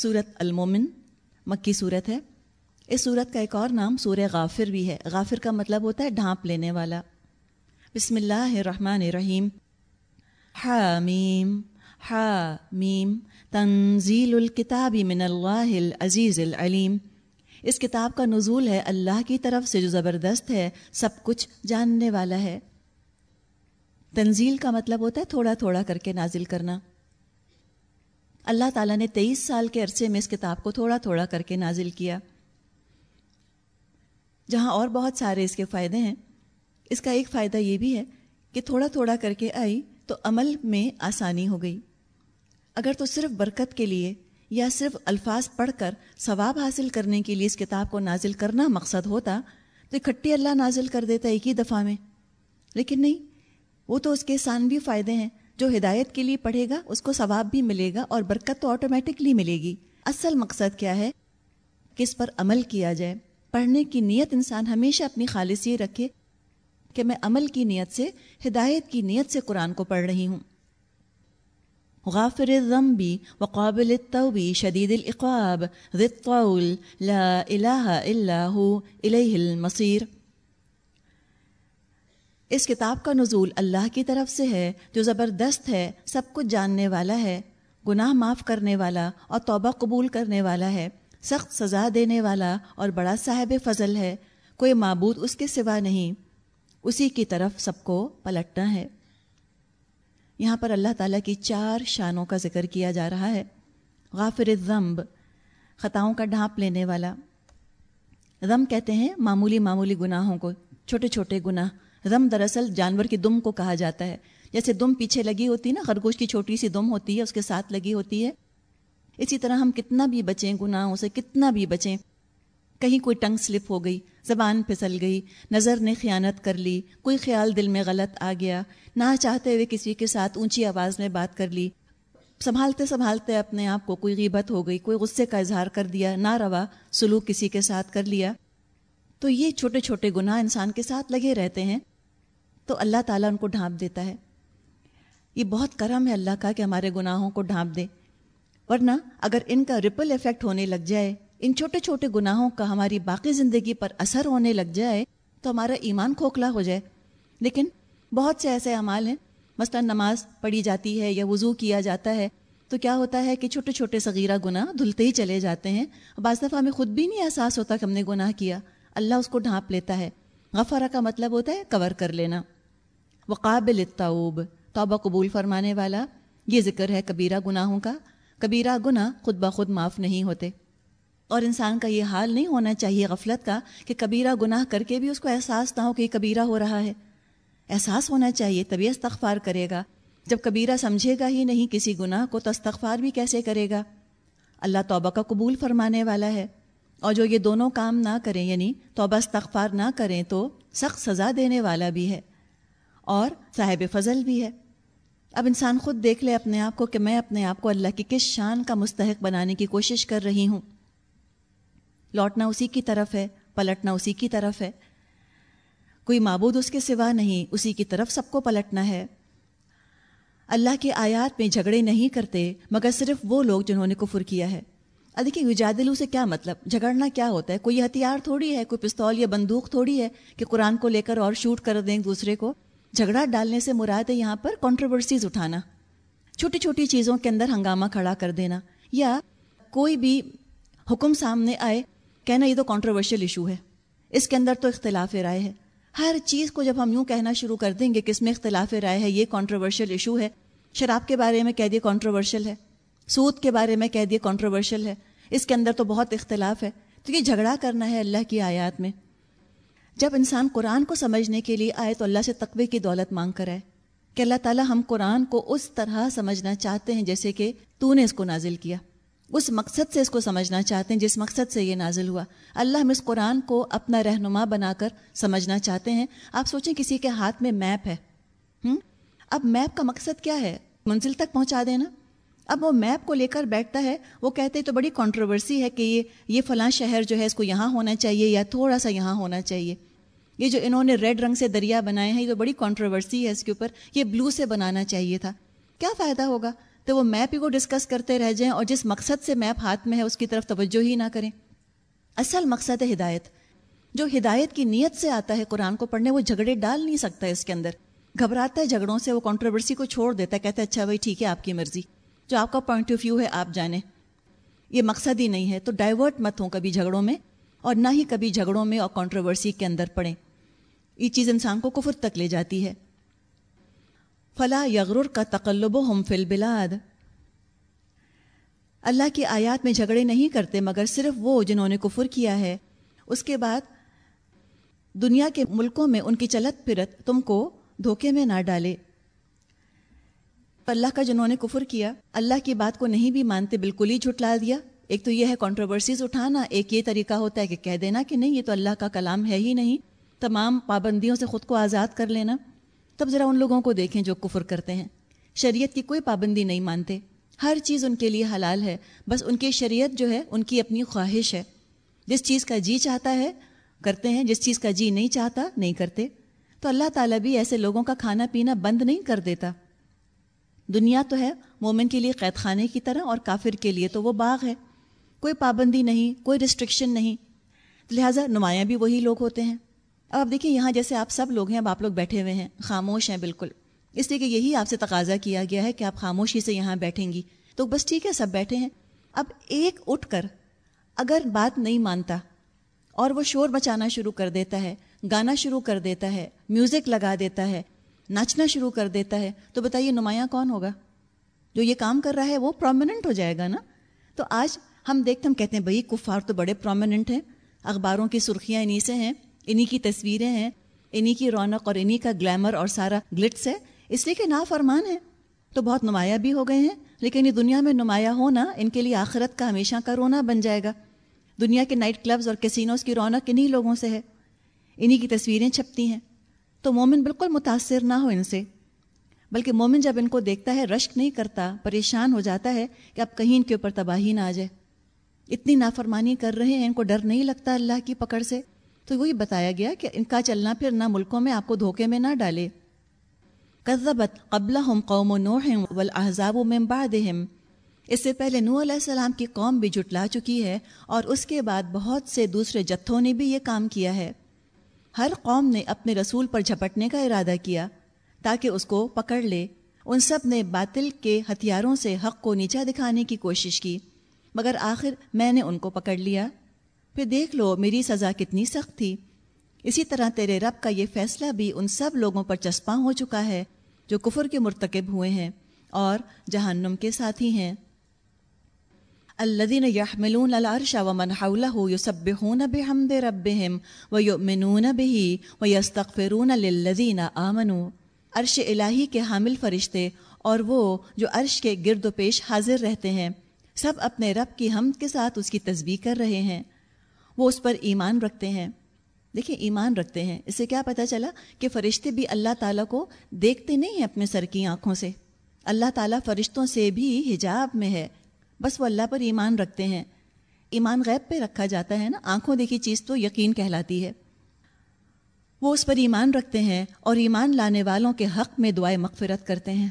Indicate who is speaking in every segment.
Speaker 1: صورت المومن، مکی صورت ہے۔ اس صورت کا ایک اور نام سورہ غافر بھی ہے۔ غافر کا مطلب ہوتا ہے ڈھانپ لینے والا۔ بسم اللہ الرحمن الرحیم۔ حامیم حامیم، تنزیل الکتاب من اللہ العزیز العلیم۔ اس کتاب کا نزول ہے اللہ کی طرف سے جو زبردست ہے، سب کچھ جاننے والا ہے۔ تنزیل کا مطلب ہوتا ہے تھوڑا تھوڑا کر کے نازل کرنا۔ اللہ تعالیٰ نے تیئیس سال کے عرصے میں اس کتاب کو تھوڑا تھوڑا کر کے نازل کیا۔ جہاں اور بہت سارے اس کے فائدے ہیں۔ اس کا ایک فائدہ یہ بھی ہے کہ تھوڑا تھوڑا کر کے آئی تو عمل میں آسانی ہو گئی۔ اگر تو صرف برکت کے لیے یا صرف الفاظ پڑھ کر ثواب حاصل کرنے کے لیے اس کتاب کو نازل کرنا مقصد ہوتا تو اکٹھی اللہ نازل کر دیتا ایک ہی دفعہ میں۔ لیکن نہیں، وہ تو اس کے بھی فائدے ہیں۔ جو ہدایت کے لیے پڑھے گا، اس کو ثواب بھی ملے گا اور برکت تو آٹومیٹکلی ملے گی۔ اصل مقصد کیا ہے؟ کہ اس پر عمل کیا جائے؟ پڑھنے کی نیت انسان ہمیشہ اپنی خالص یہ رکھے کہ میں عمل کی نیت سے، ہدایت کی نیت سے قرآن کو پڑھ رہی ہوں۔ غافر الذنب وقابل التوب شدید العقاب ذی الطول لا الہ الا ہو الیہ المصیر۔ اس کتاب کا نزول اللہ کی طرف سے ہے، جو زبردست ہے، سب کچھ جاننے والا ہے، گناہ معاف کرنے والا اور توبہ قبول کرنے والا ہے، سخت سزا دینے والا اور بڑا صاحب فضل ہے، کوئی معبود اس کے سوا نہیں۔ اسی کی طرف سب کو پلٹنا ہے۔ یہاں پر اللہ تعالیٰ کی چار شانوں کا ذکر کیا جا رہا ہے۔ غافر الذنب، خطاؤں کا ڈھانپ لینے والا۔ غم کہتے ہیں معمولی معمولی گناہوں کو، چھوٹے چھوٹے گناہ۔ رم دراصل جانور کی دم کو کہا جاتا ہے۔ جیسے دم پیچھے لگی ہوتی ہے نا، خرگوش کی چھوٹی سی دم ہوتی ہے، اس کے ساتھ لگی ہوتی ہے۔ اسی طرح ہم کتنا بھی بچیں، گناہوں سے کتنا بھی بچیں، کہیں کوئی ٹنگ سلپ ہو گئی، زبان پھسل گئی، نظر نے خیانت کر لی، کوئی خیال دل میں غلط آ گیا، نہ چاہتے ہوئے کسی کے ساتھ اونچی آواز میں بات کر لی۔ سنبھالتے سنبھالتے اپنے آپ کو کوئی غیبت ہو گئی، کوئی غصے کا اظہار کر دیا نہ روا سلوک کسی کے ساتھ کر لیا۔ تو یہ چھوٹے چھوٹے گناہ انسان کے ساتھ لگے رہتے ہیں، تو اللہ تعالیٰ ان کو ڈھانپ دیتا ہے۔ یہ بہت کرم ہے اللہ کا کہ ہمارے گناہوں کو ڈھانپ دے۔ ورنہ اگر ان کا رپل افیکٹ ہونے لگ جائے، ان چھوٹے چھوٹے گناہوں کا ہماری باقی زندگی پر اثر ہونے لگ جائے، تو ہمارا ایمان کھوکھلا ہو جائے۔ لیکن بہت سے ایسے اعمال ہیں، مثلا نماز پڑھی جاتی ہے یا وضو کیا جاتا ہے، تو کیا ہوتا ہے کہ چھوٹے چھوٹے صغیرہ گناہ دھلتے ہی چلے جاتے ہیں۔ بعض دفعہ ہمیں خود بھی نہیں احساس ہوتا کہ ہم نے گناہ کیا۔ اللہ اس کو ڈھانپ لیتا ہے۔ غفارہ کا مطلب ہوتا ہے کور کر لینا۔ وقابل التوب توبہ قبول فرمانے والا۔ یہ ذکر ہے کبیرہ گناہوں کا۔ کبیرہ گناہ خود بخود معاف نہیں ہوتے۔ اور انسان کا یہ حال نہیں ہونا چاہیے غفلت کا کہ کبیرہ گناہ کر کے بھی اس کو احساس نہ ہو کہ یہ کبیرہ ہو رہا ہے۔ احساس ہونا چاہیے تبھی استغفار کرے گا۔ جب کبیرہ سمجھے گا ہی نہیں کسی گناہ کو تو استغفار بھی کیسے کرے گا؟ اللہ توبہ کا قبول فرمانے والا ہے۔ اور جو یہ دونوں کام نہ کریں یعنی توبہ استغفار نہ کریں، تو سخت سزا دینے والا بھی ہے اور صاحب فضل بھی ہے۔ اب انسان خود دیکھ لے اپنے آپ کو کہ میں اپنے آپ کو اللہ کی کس شان کا مستحق بنانے کی کوشش کر رہی ہوں۔ لوٹنا اسی کی طرف ہے، پلٹنا اسی کی طرف ہے۔ کوئی معبود اس کے سوا نہیں، اسی کی طرف سب کو پلٹنا ہے۔ اللہ کے آیات میں جھگڑے نہیں کرتے، مگر صرف وہ لوگ جنہوں نے کفر کیا ہے۔ دیکھیے وجادلو سے کیا مطلب؟ جھگڑنا کیا ہوتا ہے؟ کوئی ہتھیار تھوڑی ہے، کوئی پستول یا بندوق تھوڑی ہے کہ قرآن کو لے کر اور شوٹ کر دیں ایک دوسرے کو؟ جھگڑا ڈالنے سے مراد ہے یہاں پر کنٹروورسیز اٹھانا، چھوٹی چھوٹی چیزوں کے اندر ہنگامہ کھڑا کر دینا، یا کوئی بھی حکم سامنے آئے، کہنا یہ تو کانٹروورشل ایشو ہے، اس کے اندر تو اختلاف رائے ہے۔ ہر چیز کو جب ہم یوں کہنا شروع کر دیں گے کہ اس میں اختلاف رائے ہے، یہ کانٹروورشل ایشو ہے، شراب کے بارے میں کہہ دیے کانٹروورشل ہے، سود کے بارے میں کہہ دیے کانٹروورشل ہے اس کے اندر تو بہت اختلاف ہے۔ تو یہ جھگڑا کرنا ہے اللہ کی آیات میں۔ جب انسان قرآن کو سمجھنے کے لیے آئے تو اللہ سے تقوی کی دولت مانگ کر آئے۔ کہ اللہ تعالیٰ ہم قرآن کو اس طرح سمجھنا چاہتے ہیں جیسے کہ تو نے اس کو نازل کیا۔ اس مقصد سے اس کو سمجھنا چاہتے ہیں جس مقصد سے یہ نازل ہوا۔ اللہ ہم اس قرآن کو اپنا رہنما بنا کر سمجھنا چاہتے ہیں۔ آپ سوچیں کسی کے ہاتھ میں میپ ہے۔ ہم؟ اب میپ کا مقصد کیا ہے؟ منزل تک پہنچا دینا۔ اب وہ میپ کو لے کر بیٹھتا ہے، وہ کہتے تو بڑی کنٹروورسی ہے کہ یہ یہ فلاں شہر جو ہے اس کو یہاں ہونا چاہیے یا تھوڑا سا یہاں ہونا چاہیے۔ یہ جو انہوں نے ریڈ رنگ سے دریا بنائے ہیں، یہ تو بڑی کانٹروورسی ہے اس کے اوپر۔ یہ بلو سے بنانا چاہیے تھا۔ کیا فائدہ ہوگا؟ تو وہ میپ ہی کو ڈسکس کرتے رہ جائیں اور جس مقصد سے میپ ہاتھ میں ہے، اس کی طرف توجہ ہی نہ کریں۔ اصل مقصد ہے ہدایت۔ جو ہدایت کی نیت سے آتا ہے قرآن کو پڑھنے، وہ جھگڑے ڈال نہیں سکتا اس کے اندر۔ گھبراتا ہے جھگڑوں سے، وہ کنٹروورسی کو چھوڑ دیتا ہے، کہتا ہے اچھا بھائی، ٹھیک ہے، آپ کی مرضی۔ جو آپ کا پوائنٹ آف ویو ہے، آپ جانیں۔ یہ مقصد ہی نہیں ہے تو ڈائیورٹ مت ہوں کبھی جھگڑوں میں اور نہ ہی کبھی جھگڑوں میں اور کنٹروورسی کے اندر پڑیں۔ یہ چیز انسان کو کفر تک لے جاتی ہے۔ فلا یغرر کا تقلب و ہم فل بلاد اللہ کی آیات میں جھگڑے نہیں کرتے مگر صرف وہ جنہوں نے کفر کیا ہے۔ اس کے بعد دنیا کے ملکوں میں ان کی چلت پھرت تم کو دھوکے میں نہ ڈالے۔ اللہ کا جنہوں نے کفر کیا، اللہ کی بات کو نہیں بھی مانتے بالکل ہی جھٹلا دیا۔ ایک تو یہ ہے کنٹروورسیز اٹھانا، ایک یہ طریقہ ہوتا ہے کہ کہہ دینا کہ نہیں، یہ تو اللہ کا کلام ہے ہی نہیں۔ تمام پابندیوں سے خود کو آزاد کر لینا۔ تب ذرا ان لوگوں کو دیکھیں جو کفر کرتے ہیں۔ شریعت کی کوئی پابندی نہیں مانتے۔ ہر چیز ان کے لیے حلال ہے، بس ان کی شریعت جو ہے، ان کی اپنی خواہش ہے۔ جس چیز کا جی چاہتا ہے، کرتے ہیں، جس چیز کا جی نہیں چاہتا، نہیں کرتے۔ تو اللہ تعالیٰ بھی ایسے لوگوں کا کھانا پینا بند نہیں کر دیتا۔ دنیا تو ہے، مومن کے لیے قید خانے کی طرح اور کافر کے لیے تو وہ باغ ہے۔ کوئی پابندی نہیں، کوئی ریسٹرکشن نہیں۔ لہٰذا نمایاں بھی وہی لوگ ہوتے ہیں۔ اب آپ دیکھیں، یہاں جیسے آپ سب لوگ ہیں، اب آپ لوگ بیٹھے ہوئے ہیں۔ خاموش ہیں بالکل۔ اس لیے کہ یہی آپ سے تقاضا کیا گیا ہے کہ آپ خاموشی سے یہاں بیٹھیں گی۔ تو بس ٹھیک ہے، سب بیٹھے ہیں۔ اب ایک اٹھ کر اگر بات نہیں مانتا اور وہ شور بچانا شروع کر دیتا ہے، گانا شروع کر دیتا ہے میوزک لگا دیتا ہے ناچنا شروع کر دیتا ہے۔ تو بتائیے نمایاں کون ہوگا؟ جو یہ کام کر رہا ہے وہ پرومیننٹ ہو جائے گا نا؟ تو آج ہم دیکھتے ہم کہتے ہیں، بھائی، کفار تو بڑے پرومیننٹ ہیں۔ اخباروں کی سرخیاں انہیں سے ہیں، انہی کی تصویریں ہیں، انہی کی رونق اور انہی کا گلیمر اور سارا گلٹس ہے۔ اس لیے کہ نا فرمان ہے تو بہت نمایاں بھی ہو گئے ہیں۔ لیکن یہ دنیا میں نمایاں ہونا، ان کے لیے آخرت کا ہمیشہ کا رونا بن جائے گا۔ دنیا کے نائٹ کلبز اور کسینوز کی رونق انہی لوگوں سے ہے۔ انہی کی تصویریں چھپتی ہیں۔ تو مومن بالکل متاثر نہ ہو ان سے۔ بلکہ مومن جب ان کو دیکھتا ہے، رشک نہیں کرتا، پریشان ہو جاتا ہے کہ اب کہیں ان کے اوپر تباہی نہ آ جائے۔ اتنی نافرمانی کر رہے ہیں، ان کو ڈر نہیں لگتا اللہ کی پکڑ سے۔ تو وہی بتایا گیا کہ ان کا چلنا پھرنا ملکوں میں آپ کو دھوکے میں نہ ڈالے۔ قذبت قبل ہم قوم و نوح ولاحزاب و ممبادہم اس سے پہلے نو علیہ السلام کی قوم بھی جٹلا چکی ہے اور اس کے بعد بہت سے دوسرے جتھوں نے بھی یہ کام کیا ہے۔ ہر قوم نے اپنے رسول پر جھپٹنے کا ارادہ کیا تاکہ اس کو پکڑ لے۔ ان سب نے باطل کے ہتھیاروں سے حق کو نیچا دکھانے کی کوشش کی، مگر آخر میں نے ان کو پکڑ لیا۔ پھر دیکھ لو میری سزا کتنی سخت تھی۔ اسی طرح تیرے رب کا یہ فیصلہ بھی ان سب لوگوں پر چسپاں ہو چکا ہے جو کفر کے مرتکب ہوئے ہیں اور جہنم کے ساتھی ہیں۔ الذين يحملون العرش ومن حوله يسبحون بحمد ربهم ويؤمنون به ويستغفرون للذين آمنوا۔ عرش الہی کے حامل فرشتے اور وہ جو عرش کے گرد و پیش حاضر رہتے ہیں، سب اپنے رب کی حمد کے ساتھ اس کی تسبیح کر رہے ہیں۔ وہ اس پر ایمان رکھتے ہیں۔ دیکھیں، ایمان رکھتے ہیں۔ اس سے کیا پتہ چلا کہ فرشتے بھی اللہ تعالیٰ کو دیکھتے نہیں ہیں اپنے سر کی آنکھوں سے۔ اللہ تعالیٰ فرشتوں سے بھی حجاب میں ہے۔ بس وہ اللہ پر ایمان رکھتے ہیں۔ ایمان غیب پہ رکھا جاتا ہے نا۔ آنکھوں دیکھی چیز تو یقین کہلاتی ہے۔ وہ اس پر ایمان رکھتے ہیں اور ایمان لانے والوں کے حق میں دعائیں مغفرت کرتے ہیں۔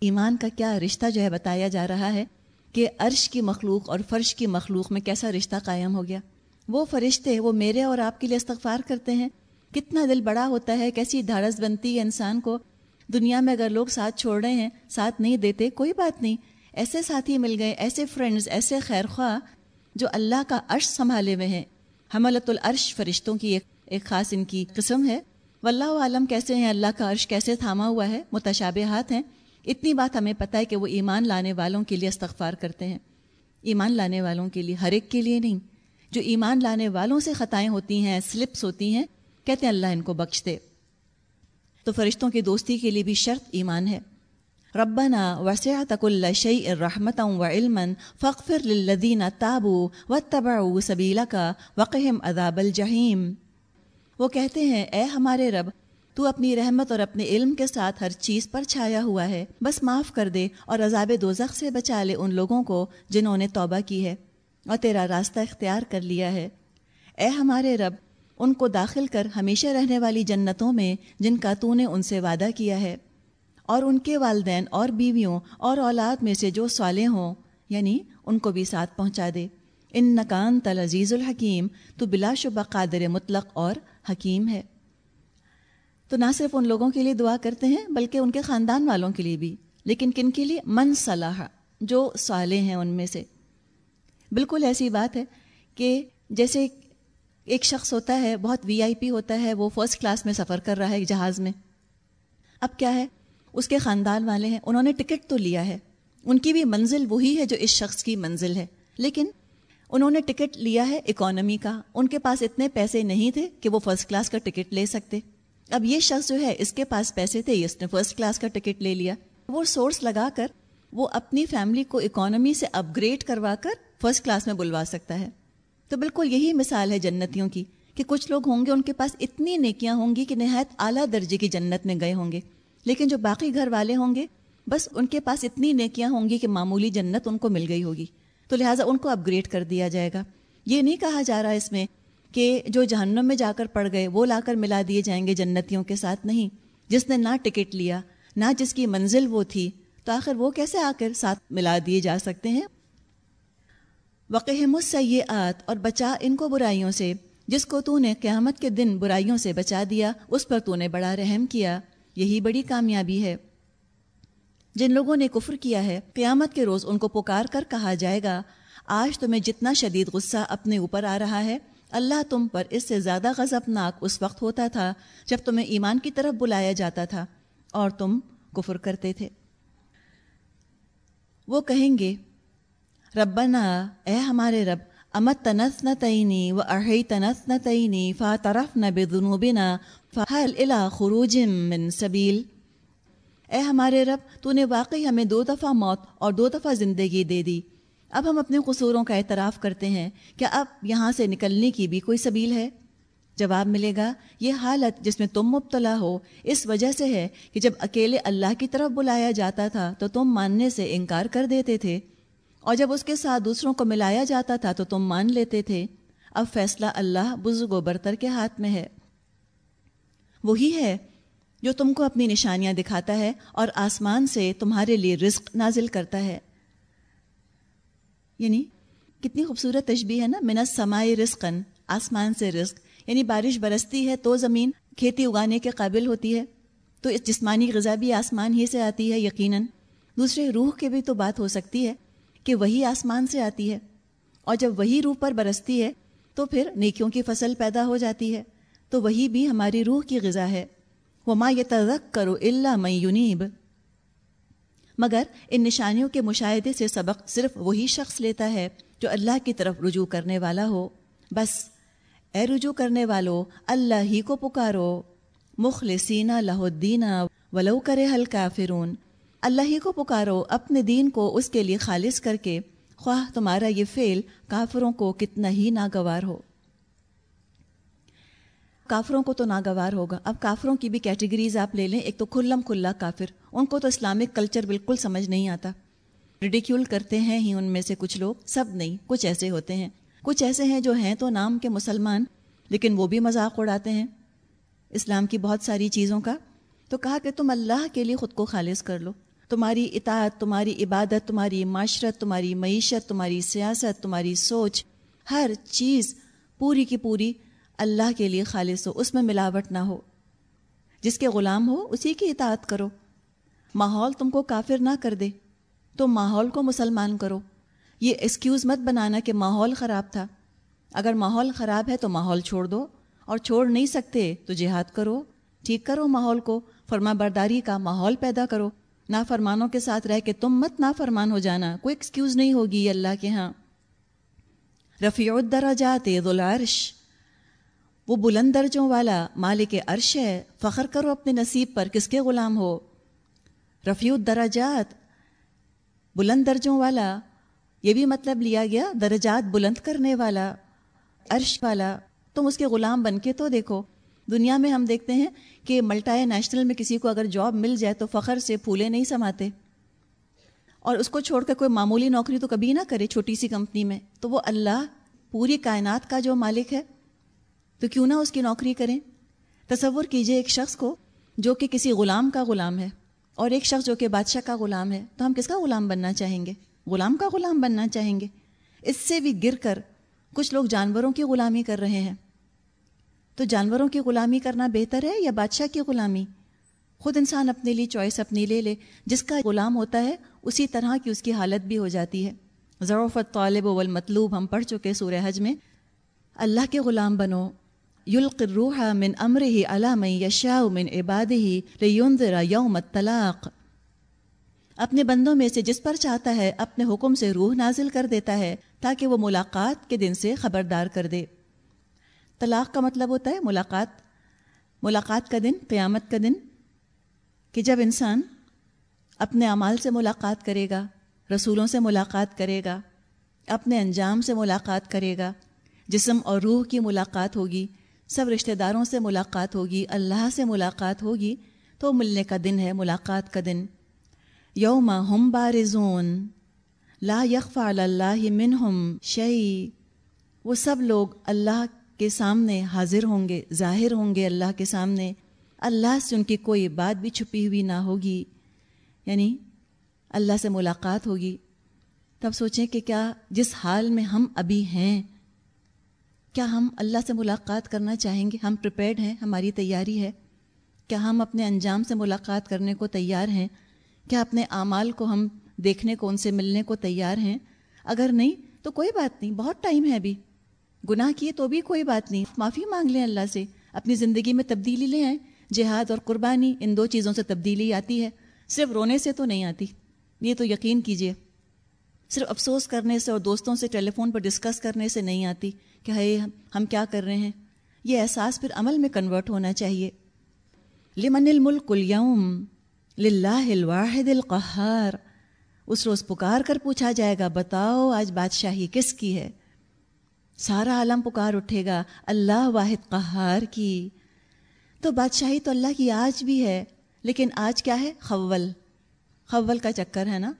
Speaker 1: ایمان کا کیا رشتہ جو ہے بتایا جا رہا ہے کہ عرش کی مخلوق اور فرش کی مخلوق میں کیسا رشتہ قائم ہو گیا۔ وہ فرشتے وہ میرے اور آپ کے لیے استغفار کرتے ہیں۔ کتنا دل بڑا ہوتا ہے، کیسی دھارس بنتی ہے انسان کو۔ دنیا میں اگر لوگ ساتھ چھوڑ رہے ہیں، ساتھ نہیں دیتے، کوئی بات نہیں۔ ایسے ساتھی مل گئے، ایسے فرینڈز ایسے خیر خواہ جو اللہ کا عرش سنبھالے ہوئے ہیں۔ حملت العرش فرشتوں کی ایک ایک خاص ان کی قسم ہے۔ واللہ عالم کیسے ہیں، اللہ کا عرش کیسے تھاما ہوا ہے، متشابہات ہیں۔ اتنی بات ہمیں پتہ ہے کہ وہ ایمان لانے والوں کے لیے استغفار کرتے ہیں۔ ایمان لانے والوں کے لیے، ہر ایک کے لیے نہیں۔ جو ایمان لانے والوں سے خطائیں ہوتی ہیں سلپس ہوتی ہیں، کہتے ہیں اللہ ان کو بخش دے۔ تو فرشتوں کی دوستی کے لیے بھی شرط ایمان ہے۔ ربنا وسعت كل شيء رحمة وعلما فاغفر للذين تابوا واتبعوا سبيلك وقهم عذاب الجحيم۔ وہ کہتے ہیں، اے ہمارے رب، تو اپنی رحمت اور اپنے علم کے ساتھ ہر چیز پر چھایا ہوا ہے۔ بس معاف کر دے اور عذاب دوزخ سے بچا لے ان لوگوں کو جنہوں نے توبہ کی ہے اور تیرا راستہ اختیار کر لیا ہے۔ اے ہمارے رب، ان کو داخل کر ہمیشہ رہنے والی جنتوں میں جن کا تو نے ان سے وعدہ کیا ہے۔ اور ان کے والدین اور بیویوں اور اولاد میں سے جو صالح ہوں یعنی ان کو بھی ساتھ پہنچا دے۔ ان نقان تل عزیز الحکیم، تو بلا شبہ قادر مطلق اور حکیم ہے۔ تو نہ صرف ان لوگوں کے لیے دعا کرتے ہیں، بلکہ ان کے خاندان والوں کے لیے بھی۔ لیکن کن کے لیے؟ من صلاح، جو صالح ہیں ان میں سے۔ بالکل ایسی بات ہے کہ جیسے ایک شخص ہوتا ہے، بہت وی آئی پی ہوتا ہے، وہ فرسٹ کلاس میں سفر کر رہا ہے جہاز میں۔ اب کیا ہے؟ اس کے خاندان والے ہیں، انہوں نے ٹکٹ تو لیا ہے۔ ان کی بھی منزل وہی ہے جو اس شخص کی منزل ہے۔ لیکن انہوں نے ٹکٹ لیا ہے اکانومی کا۔ ان کے پاس اتنے پیسے نہیں تھے کہ وہ فرسٹ کلاس کا ٹکٹ لے سکتے۔ اب یہ شخص جو ہے، اس کے پاس پیسے تھے، اس نے فرسٹ کلاس کا ٹکٹ لے لیا۔ وہ سورس لگا کر، وہ اپنی فیملی کو اکانومی سے اپ گریڈ کروا کر فرسٹ کلاس میں بلوا سکتا ہے۔ تو بالکل یہی مثال ہے جنتیوں کی کہ کچھ لوگ ہوں گے، ان کے پاس اتنی نیکیاں ہوں گی کہ نہایت اعلیٰ درجے کی جنت میں گئے ہوں گے۔ لیکن جو باقی گھر والے ہوں گے، بس ان کے پاس اتنی نیکیاں ہوں گی کہ معمولی جنت ان کو مل گئی ہوگی۔ تو لہٰذا ان کو اپ گریڈ کر دیا جائے گا۔ یہ نہیں کہا جا رہا اس میں کہ جو جہنم میں جا کر پڑ گئے، وہ لا کر ملا دیے جائیں گے جنتیوں کے ساتھ، نہیں۔ جس نے نہ ٹکٹ لیا، نہ جس کی منزل وہ تھی، تو آخر وہ کیسے آ کر ساتھ ملا دیے جا سکتے ہیں؟ وقہ مسیات اور بچا ان کو برائیوں سے۔ جس کو تو نے قیامت کے دن برائیوں سے بچا دیا، اس پر تو نے بڑا رحم کیا۔ یہی بڑی کامیابی ہے۔ جن لوگوں نے کفر کیا ہے، قیامت کے روز ان کو پکار کر کہا جائے گا، آج تمہیں جتنا شدید غصہ اپنے اوپر آ رہا ہے، اللہ تم پر اس سے زیادہ غضبناک اس وقت ہوتا تھا جب تمہیں ایمان کی طرف بلایا جاتا تھا اور تم کفر کرتے تھے۔ وہ کہیں گے، ربنا، اے ہمارے رب امت تنس نہ تعینی و اڑھی تنس نہ تعینی فا طرف نہ بے دنوبنا فہل الا خروج من سبیل اے ہمارے رب، تو نے واقعی ہمیں دو دفعہ موت اور دو دفعہ زندگی دے دی۔ اب ہم اپنے قصوروں کا اعتراف کرتے ہیں۔ کیا اب یہاں سے نکلنے کی بھی کوئی سبیل ہے؟ جواب ملے گا، یہ حالت جس میں تم مبتلا ہو، اس وجہ سے ہے کہ جب اکیلے اللہ کی طرف بلایا جاتا تھا تو تم ماننے سے انکار کر دیتے تھے۔ اور جب اس کے ساتھ دوسروں کو ملایا جاتا تھا تو تم مان لیتے تھے۔ اب فیصلہ اللہ بزرگ و برتر کے ہاتھ میں ہے۔ وہی ہے جو تم کو اپنی نشانیاں دکھاتا ہے اور آسمان سے تمہارے لیے رزق نازل کرتا ہے۔ یعنی کتنی خوبصورت تشبیح ہے نا منس سمائے رزقن آسمان سے رزق۔ یعنی بارش برستی ہے تو زمین کھیتی اگانے کے قابل ہوتی ہے۔ تو اس جسمانی غذا بھی آسمان ہی سے آتی ہے، یقیناً۔ دوسرے روح کے بھی تو بات ہو سکتی ہے۔ کہ وہی آسمان سے آتی ہے۔ اور جب وہی روح پر برستی ہے، تو پھر نیکیوں کی فصل پیدا ہو جاتی ہے۔ تو وہی بھی ہماری روح کی غذا ہے۔ وہ ماں یہ ترک کرو اللہ میں یونیب مگر ان نشانیوں کے مشاہدے سے سبق صرف وہی شخص لیتا ہے جو اللہ کی طرف رجوع کرنے والا ہو۔ بس، اے رجوع کرنے والو، اللہ ہی کو پکارو۔ مخلصینہ لہ الدینہ ولو کرے حل کافرون اللہ ہی کو پکارو، اپنے دین کو اس کے لیے خالص کر کے، خواہ تمہارا یہ فعل کافروں کو کتنا ہی ناگوار ہو۔ کافروں کو تو ناگوار ہوگا۔ اب کافروں کی بھی کیٹیگریز آپ لے لیں، ایک تو کھلم کھلا کافر، ان کو تو اسلامک کلچر بالکل سمجھ نہیں آتا۔ ریڈیکیول کرتے ہیں ہی ان میں سے کچھ لوگ، سب نہیں، کچھ ایسے ہوتے ہیں۔ کچھ ایسے ہیں جو ہیں تو نام کے مسلمان، لیکن وہ بھی مذاق اڑاتے ہیں۔ اسلام کی بہت ساری چیزوں کا۔ تو کہا کہ تم اللہ کے لیے خود کو خالص کر لو۔ تمہاری اطاعت، تمہاری عبادت، تمہاری معاشرت، تمہاری معیشت، تمہاری سیاست، تمہاری سوچ، ہر چیز پوری کی پوری اللہ کے لیے خالص ہو، اس میں ملاوٹ نہ ہو۔ جس کے غلام ہو، اسی کی اطاعت کرو۔ ماحول تم کو کافر نہ کر دے، تو ماحول کو مسلمان کرو۔ یہ ایکسکیوز مت بنانا کہ ماحول خراب تھا۔ اگر ماحول خراب ہے تو ماحول چھوڑ دو، اور چھوڑ نہیں سکتے تو جہاد کرو، ٹھیک کرو ماحول کو، فرما برداری کا ماحول پیدا کرو۔ نا فرمانوں کے ساتھ رہ کے تم مت نا فرمان ہو جانا، کوئی ایکسکیوز نہیں ہوگی اللہ کے ہاں۔ رفیع الدرجات ذو العرش، وہ بلند درجوں والا مالک عرش ہے، فخر کرو اپنے نصیب پر کس کے غلام ہو۔ رفیع الدرجات، بلند درجوں والا، یہ بھی مطلب لیا گیا، درجات بلند کرنے والا، عرش والا۔ تم اس کے غلام بن کے تو دیکھو۔ دنیا میں ہم دیکھتے ہیں کہ ملٹائے نیشنل میں کسی کو اگر جاب مل جائے تو فخر سے پھولے نہیں سماتے۔ اور اس کو چھوڑ کر کوئی معمولی نوکری تو کبھی نہ کرے چھوٹی سی کمپنی میں۔ تو وہ اللہ پوری کائنات کا جو مالک ہے، تو کیوں نہ اس کی نوکری کریں؟ تصور کیجیے ایک شخص کو جو کہ کسی غلام کا غلام ہے اور ایک شخص جو کہ بادشاہ کا غلام ہے، تو ہم کس کا غلام بننا چاہیں گے؟ غلام کا غلام بننا چاہیں گے۔ اس سے بھی گر کر کچھ لوگ جانوروں کی غلامی کر رہے ہیں۔ تو جانوروں کی غلامی کرنا بہتر ہے یا بادشاہ کی غلامی؟ خود انسان اپنے لیے چوائس اپنی لے لے، جس کا غلام ہوتا ہے، اسی طرح کی اس کی حالت بھی ہو جاتی ہے۔ ضروفت طالب والمطلوب، ہم پڑھ چکے سورہ حج میں۔ اللہ کے غلام بنو، یلق الروح من امر ہی علام یشا من عباد ہی ریونذر یوم طلاق اپنے بندوں میں سے جس پر چاہتا ہے، اپنے حکم سے روح نازل کر دیتا ہے، تاکہ وہ ملاقات کے دن سے خبردار کر دے۔ طلاق کا مطلب ہوتا ہے ملاقات ملاقات کا دن، قیامت کا دن، کہ جب انسان اپنے اعمال سے ملاقات کرے گا، رسولوں سے ملاقات کرے گا، اپنے انجام سے ملاقات کرے گا، جسم اور روح کی ملاقات ہوگی، سب رشتہ داروں سے ملاقات ہوگی، اللہ سے ملاقات ہوگی، تو ملنے کا دن ہے، ملاقات کا دن۔ یوم ہم بارزون، لا یکفا اللہ منہم شعی وہ سب لوگ اللہ کے سامنے حاضر ہوں گے، ظاہر ہوں گے اللہ کے سامنے، اللہ سے ان کی کوئی بات بھی چھپی ہوئی نہ ہوگی۔ یعنی اللہ سے ملاقات ہوگی۔ تب سوچیں کہ کیا جس حال میں ہم ابھی ہیں، کیا ہم اللہ سے ملاقات کرنا چاہیں گے؟ ہم پریپیئرڈ ہیں، ہماری تیاری ہے۔ کیا ہم اپنے انجام سے ملاقات کرنے کو تیار ہیں؟ کیا اپنے اعمال کو ہم دیکھنے کو، ان سے ملنے کو تیار ہیں؟ اگر نہیں تو کوئی بات نہیں، بہت ٹائم ہے ابھی۔ گناہ کیے تو بھی کوئی بات نہیں۔ معافی مانگ لیں اللہ سے۔ اپنی زندگی میں تبدیلی لے آئیں۔ جہاد اور قربانی ان دو چیزوں سے تبدیلی آتی ہے۔ صرف رونے سے تو نہیں آتی۔ یہ تو یقین کیجیے۔ صرف افسوس کرنے سے اور دوستوں سے ٹیلی فون پر ڈسکس کرنے سے نہیں آتی کہ ہے ہم کیا کر رہے ہیں؟ یہ احساس پھر عمل میں کنورٹ ہونا چاہیے۔ لمن الملک اليوم للہ الواحد القہار۔ اس روز پکار کر پوچھا جائے گا، بتاؤ آج بادشاہی کس کی ہے؟ سارا عالم پکار اٹھے گا، اللہ واحد قہار کی۔ تو بادشاہی تو اللہ کی آج بھی ہے، لیکن آج کیا ہے؟ خول۔ خول کا چکر ہے نا؟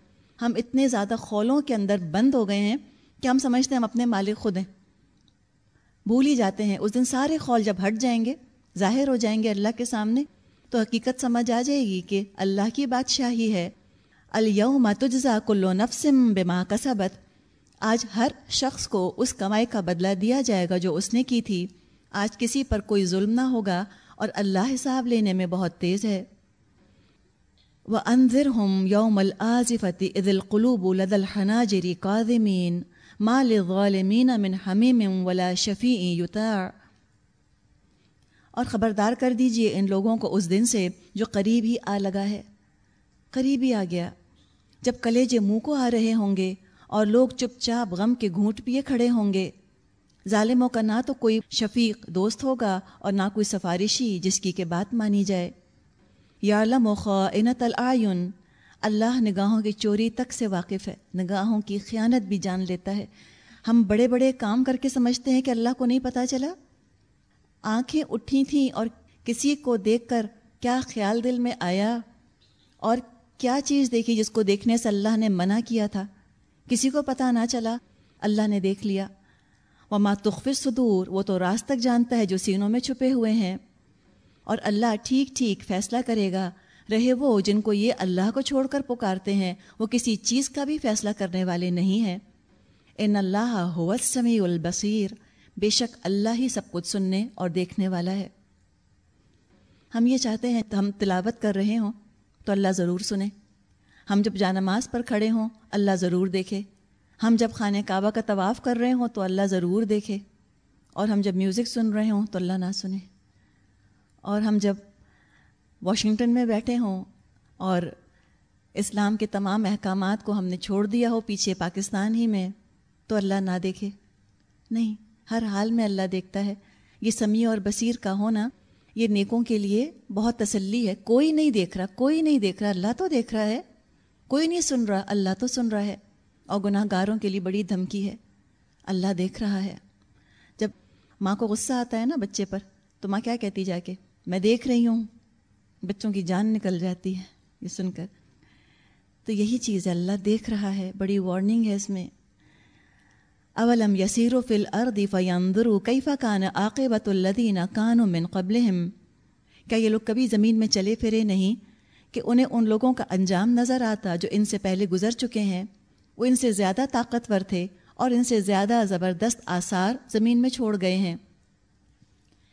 Speaker 1: ہم اتنے زیادہ خولوں کے اندر بند ہو گئے ہیں کہ ہم سمجھتے ہیں ہم اپنے مالک خود ہیں۔ بھول ہی جاتے ہیں۔ اس دن سارے خول جب ہٹ جائیں گے، ظاہر ہو جائیں گے اللہ کے سامنے، تو حقیقت سمجھ آ جائے گی کہ اللہ کی بادشاہی ہے۔ الوم تجزا کلو نفسم بما کسبت آج ہر شخص کو اس کمائی کا بدلہ دیا جائے گا جو اس نے کی تھی۔ آج کسی پر کوئی ظلم نہ ہوگا اور اللہ حساب لینے میں بہت تیز ہے۔ وہ انضر ہم یوم العظفتی عد القلوب لد الحناجری قاضمین مال غالمین من حمیم ولا شفیع یتاع اور خبردار کر دیجیے ان لوگوں کو اس دن سے جو قریب ہی آ لگا ہے۔ قریب ہی آ گیا۔ جب کلیجے منہ کو آ رہے ہوں گے اور لوگ چپ چاپ غم کے گھونٹ پیے کھڑے ہوں گے۔ ظالموں کا نہ تو کوئی شفیق دوست ہوگا اور نہ کوئی سفارشی جس کی کہ بات مانی جائے۔ یا خائنت العین اللہ نگاہوں کی چوری تک سے واقف ہے۔ نگاہوں کی خیانت بھی جان لیتا ہے۔ ہم بڑے بڑے کام کر کے سمجھتے ہیں کہ اللہ کو نہیں پتہ چلا۔ آنکھیں اٹھی تھیں اور کسی کو دیکھ کر کیا خیال دل میں آیا اور کیا چیز دیکھی جس کو دیکھنے سے اللہ نے منع کیا تھا۔ کسی کو پتہ نہ چلا، اللہ نے دیکھ لیا۔ وہ ماتخف صدور وہ تو راست تک جانتا ہے جو سینوں میں چھپے ہوئے ہیں۔ اور اللہ ٹھیک ٹھیک فیصلہ کرے گا۔ رہے وہ جن کو یہ اللہ کو چھوڑ کر پکارتے ہیں، وہ کسی چیز کا بھی فیصلہ کرنے والے نہیں ہیں۔ ان اللہ ہو سمیع البصیر بے شک اللہ ہی سب کچھ سننے اور دیکھنے والا ہے۔ ہم یہ چاہتے ہیں ہم تلاوت کر رہے ہوں، تو اللہ ضرور سنیں۔ ہم جب جانماز پر کھڑے ہوں، اللہ ضرور دیکھے۔ ہم جب خانہ کعبہ کا طواف کر رہے ہوں، تو اللہ ضرور دیکھے۔ اور ہم جب میوزک سن رہے ہوں، تو اللہ نہ سنے۔ اور ہم جب واشنگٹن میں بیٹھے ہوں، اور اسلام کے تمام احکامات کو ہم نے چھوڑ دیا ہو پیچھے پاکستان ہی میں، تو اللہ نہ دیکھے۔ نہیں، ہر حال میں اللہ دیکھتا ہے۔ یہ سمیع اور بصیر کا ہونا، یہ نیکوں کے لیے بہت تسلی ہے۔ کوئی نہیں دیکھ رہا، کوئی نہیں دیکھ رہا، اللہ تو دیکھ رہا ہے۔ کوئی نہیں سن رہا، اللہ تو سن رہا ہے اور گناہ گاروں کے لیے بڑی دھمکی ہے۔ اللہ دیکھ رہا ہے۔ جب ماں کو غصہ آتا ہے نا بچے پر، تو ماں کیا کہتی جا کے؟ میں دیکھ رہی ہوں، بچوں کی جان نکل جاتی ہے۔ یہ سن کر۔ تو یہی چیز ہے، اللہ دیکھ رہا ہے۔ بڑی وارننگ ہے اس میں۔ اولم یسیر و فل اردی فیاندرو کیفا کان عاقبۃ الدین کان و من قبل کیا یہ لوگ کبھی زمین میں چلے پھرے نہیں؟ کہ انہیں ان لوگوں کا انجام نظر آتا جو ان سے پہلے گزر چکے ہیں۔ وہ ان سے زیادہ طاقتور تھے اور ان سے زیادہ زبردست آثار زمین میں چھوڑ گئے ہیں۔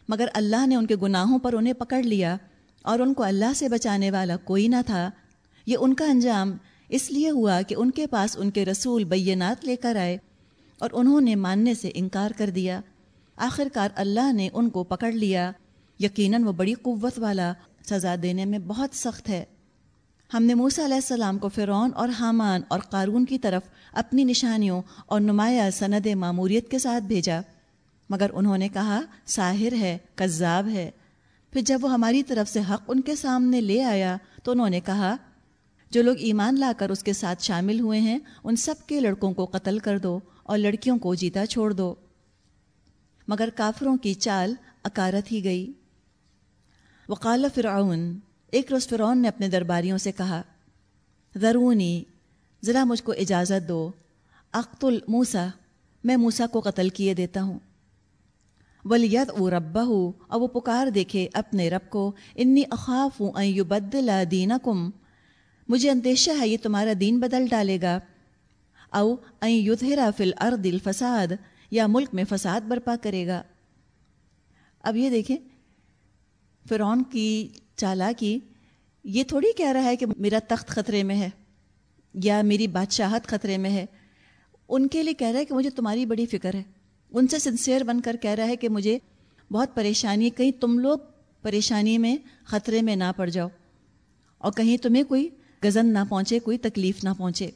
Speaker 1: مگر اللہ نے ان کے گناہوں پر انہیں پکڑ لیا اور ان کو اللہ سے بچانے والا کوئی نہ تھا۔ یہ ان کا انجام اس لیے ہوا کہ ان کے پاس ان کے رسول بینات لے کر آئے اور انہوں نے ماننے سے انکار کر دیا۔ آخر کار اللہ نے ان کو پکڑ لیا۔ یقیناً وہ بڑی قوت والا سزا دینے میں بہت سخت ہے۔ ہم نے موسیٰ علیہ السلام کو فرعون اور حامان اور قارون کی طرف اپنی نشانیوں اور نمایاں سند معموریت کے ساتھ بھیجا۔ مگر انہوں نے کہا، ساحر ہے، کذاب ہے۔ پھر جب وہ ہماری طرف سے حق ان کے سامنے لے آیا تو انہوں نے کہا، جو لوگ ایمان لا کر اس کے ساتھ شامل ہوئے ہیں، ان سب کے لڑکوں کو قتل کر دو اور لڑکیوں کو جیتا چھوڑ دو۔ مگر کافروں کی چال اکارت ہی گئی۔ وقال فرعون، ایک روز فرعون نے اپنے درباریوں سے کہا ضرونی ذرا مجھ کو اجازت دو اخت الموسا میں موسا کو قتل کیے دیتا ہوں۔ ولیت او ربا ہو اور وہ پکار دیکھے اپنے رب کو، انی اخاف ہوں این بدلا دین کم مجھے اندیشہ ہے، یہ تمہارا دین بدل ڈالے گا۔ او این یدھرا فل ارد الفساد، یا ملک میں فساد برپا کرے گا۔ اب یہ دیکھیں فرعون کی چالا کی یہ تھوڑی کہہ رہا ہے کہ میرا تخت خطرے میں ہے یا میری بادشاہت خطرے میں ہے۔ ان کے لیے کہہ رہا ہے کہ مجھے تمہاری بڑی فکر ہے۔ ان سے سنسیئر بن کر کہہ رہا ہے کہ مجھے بہت پریشانی ہے کہیں تم لوگ پریشانی میں، خطرے میں نہ پڑ جاؤ۔ اور کہیں تمہیں کوئی غزن نہ پہنچے، کوئی تکلیف نہ پہنچے۔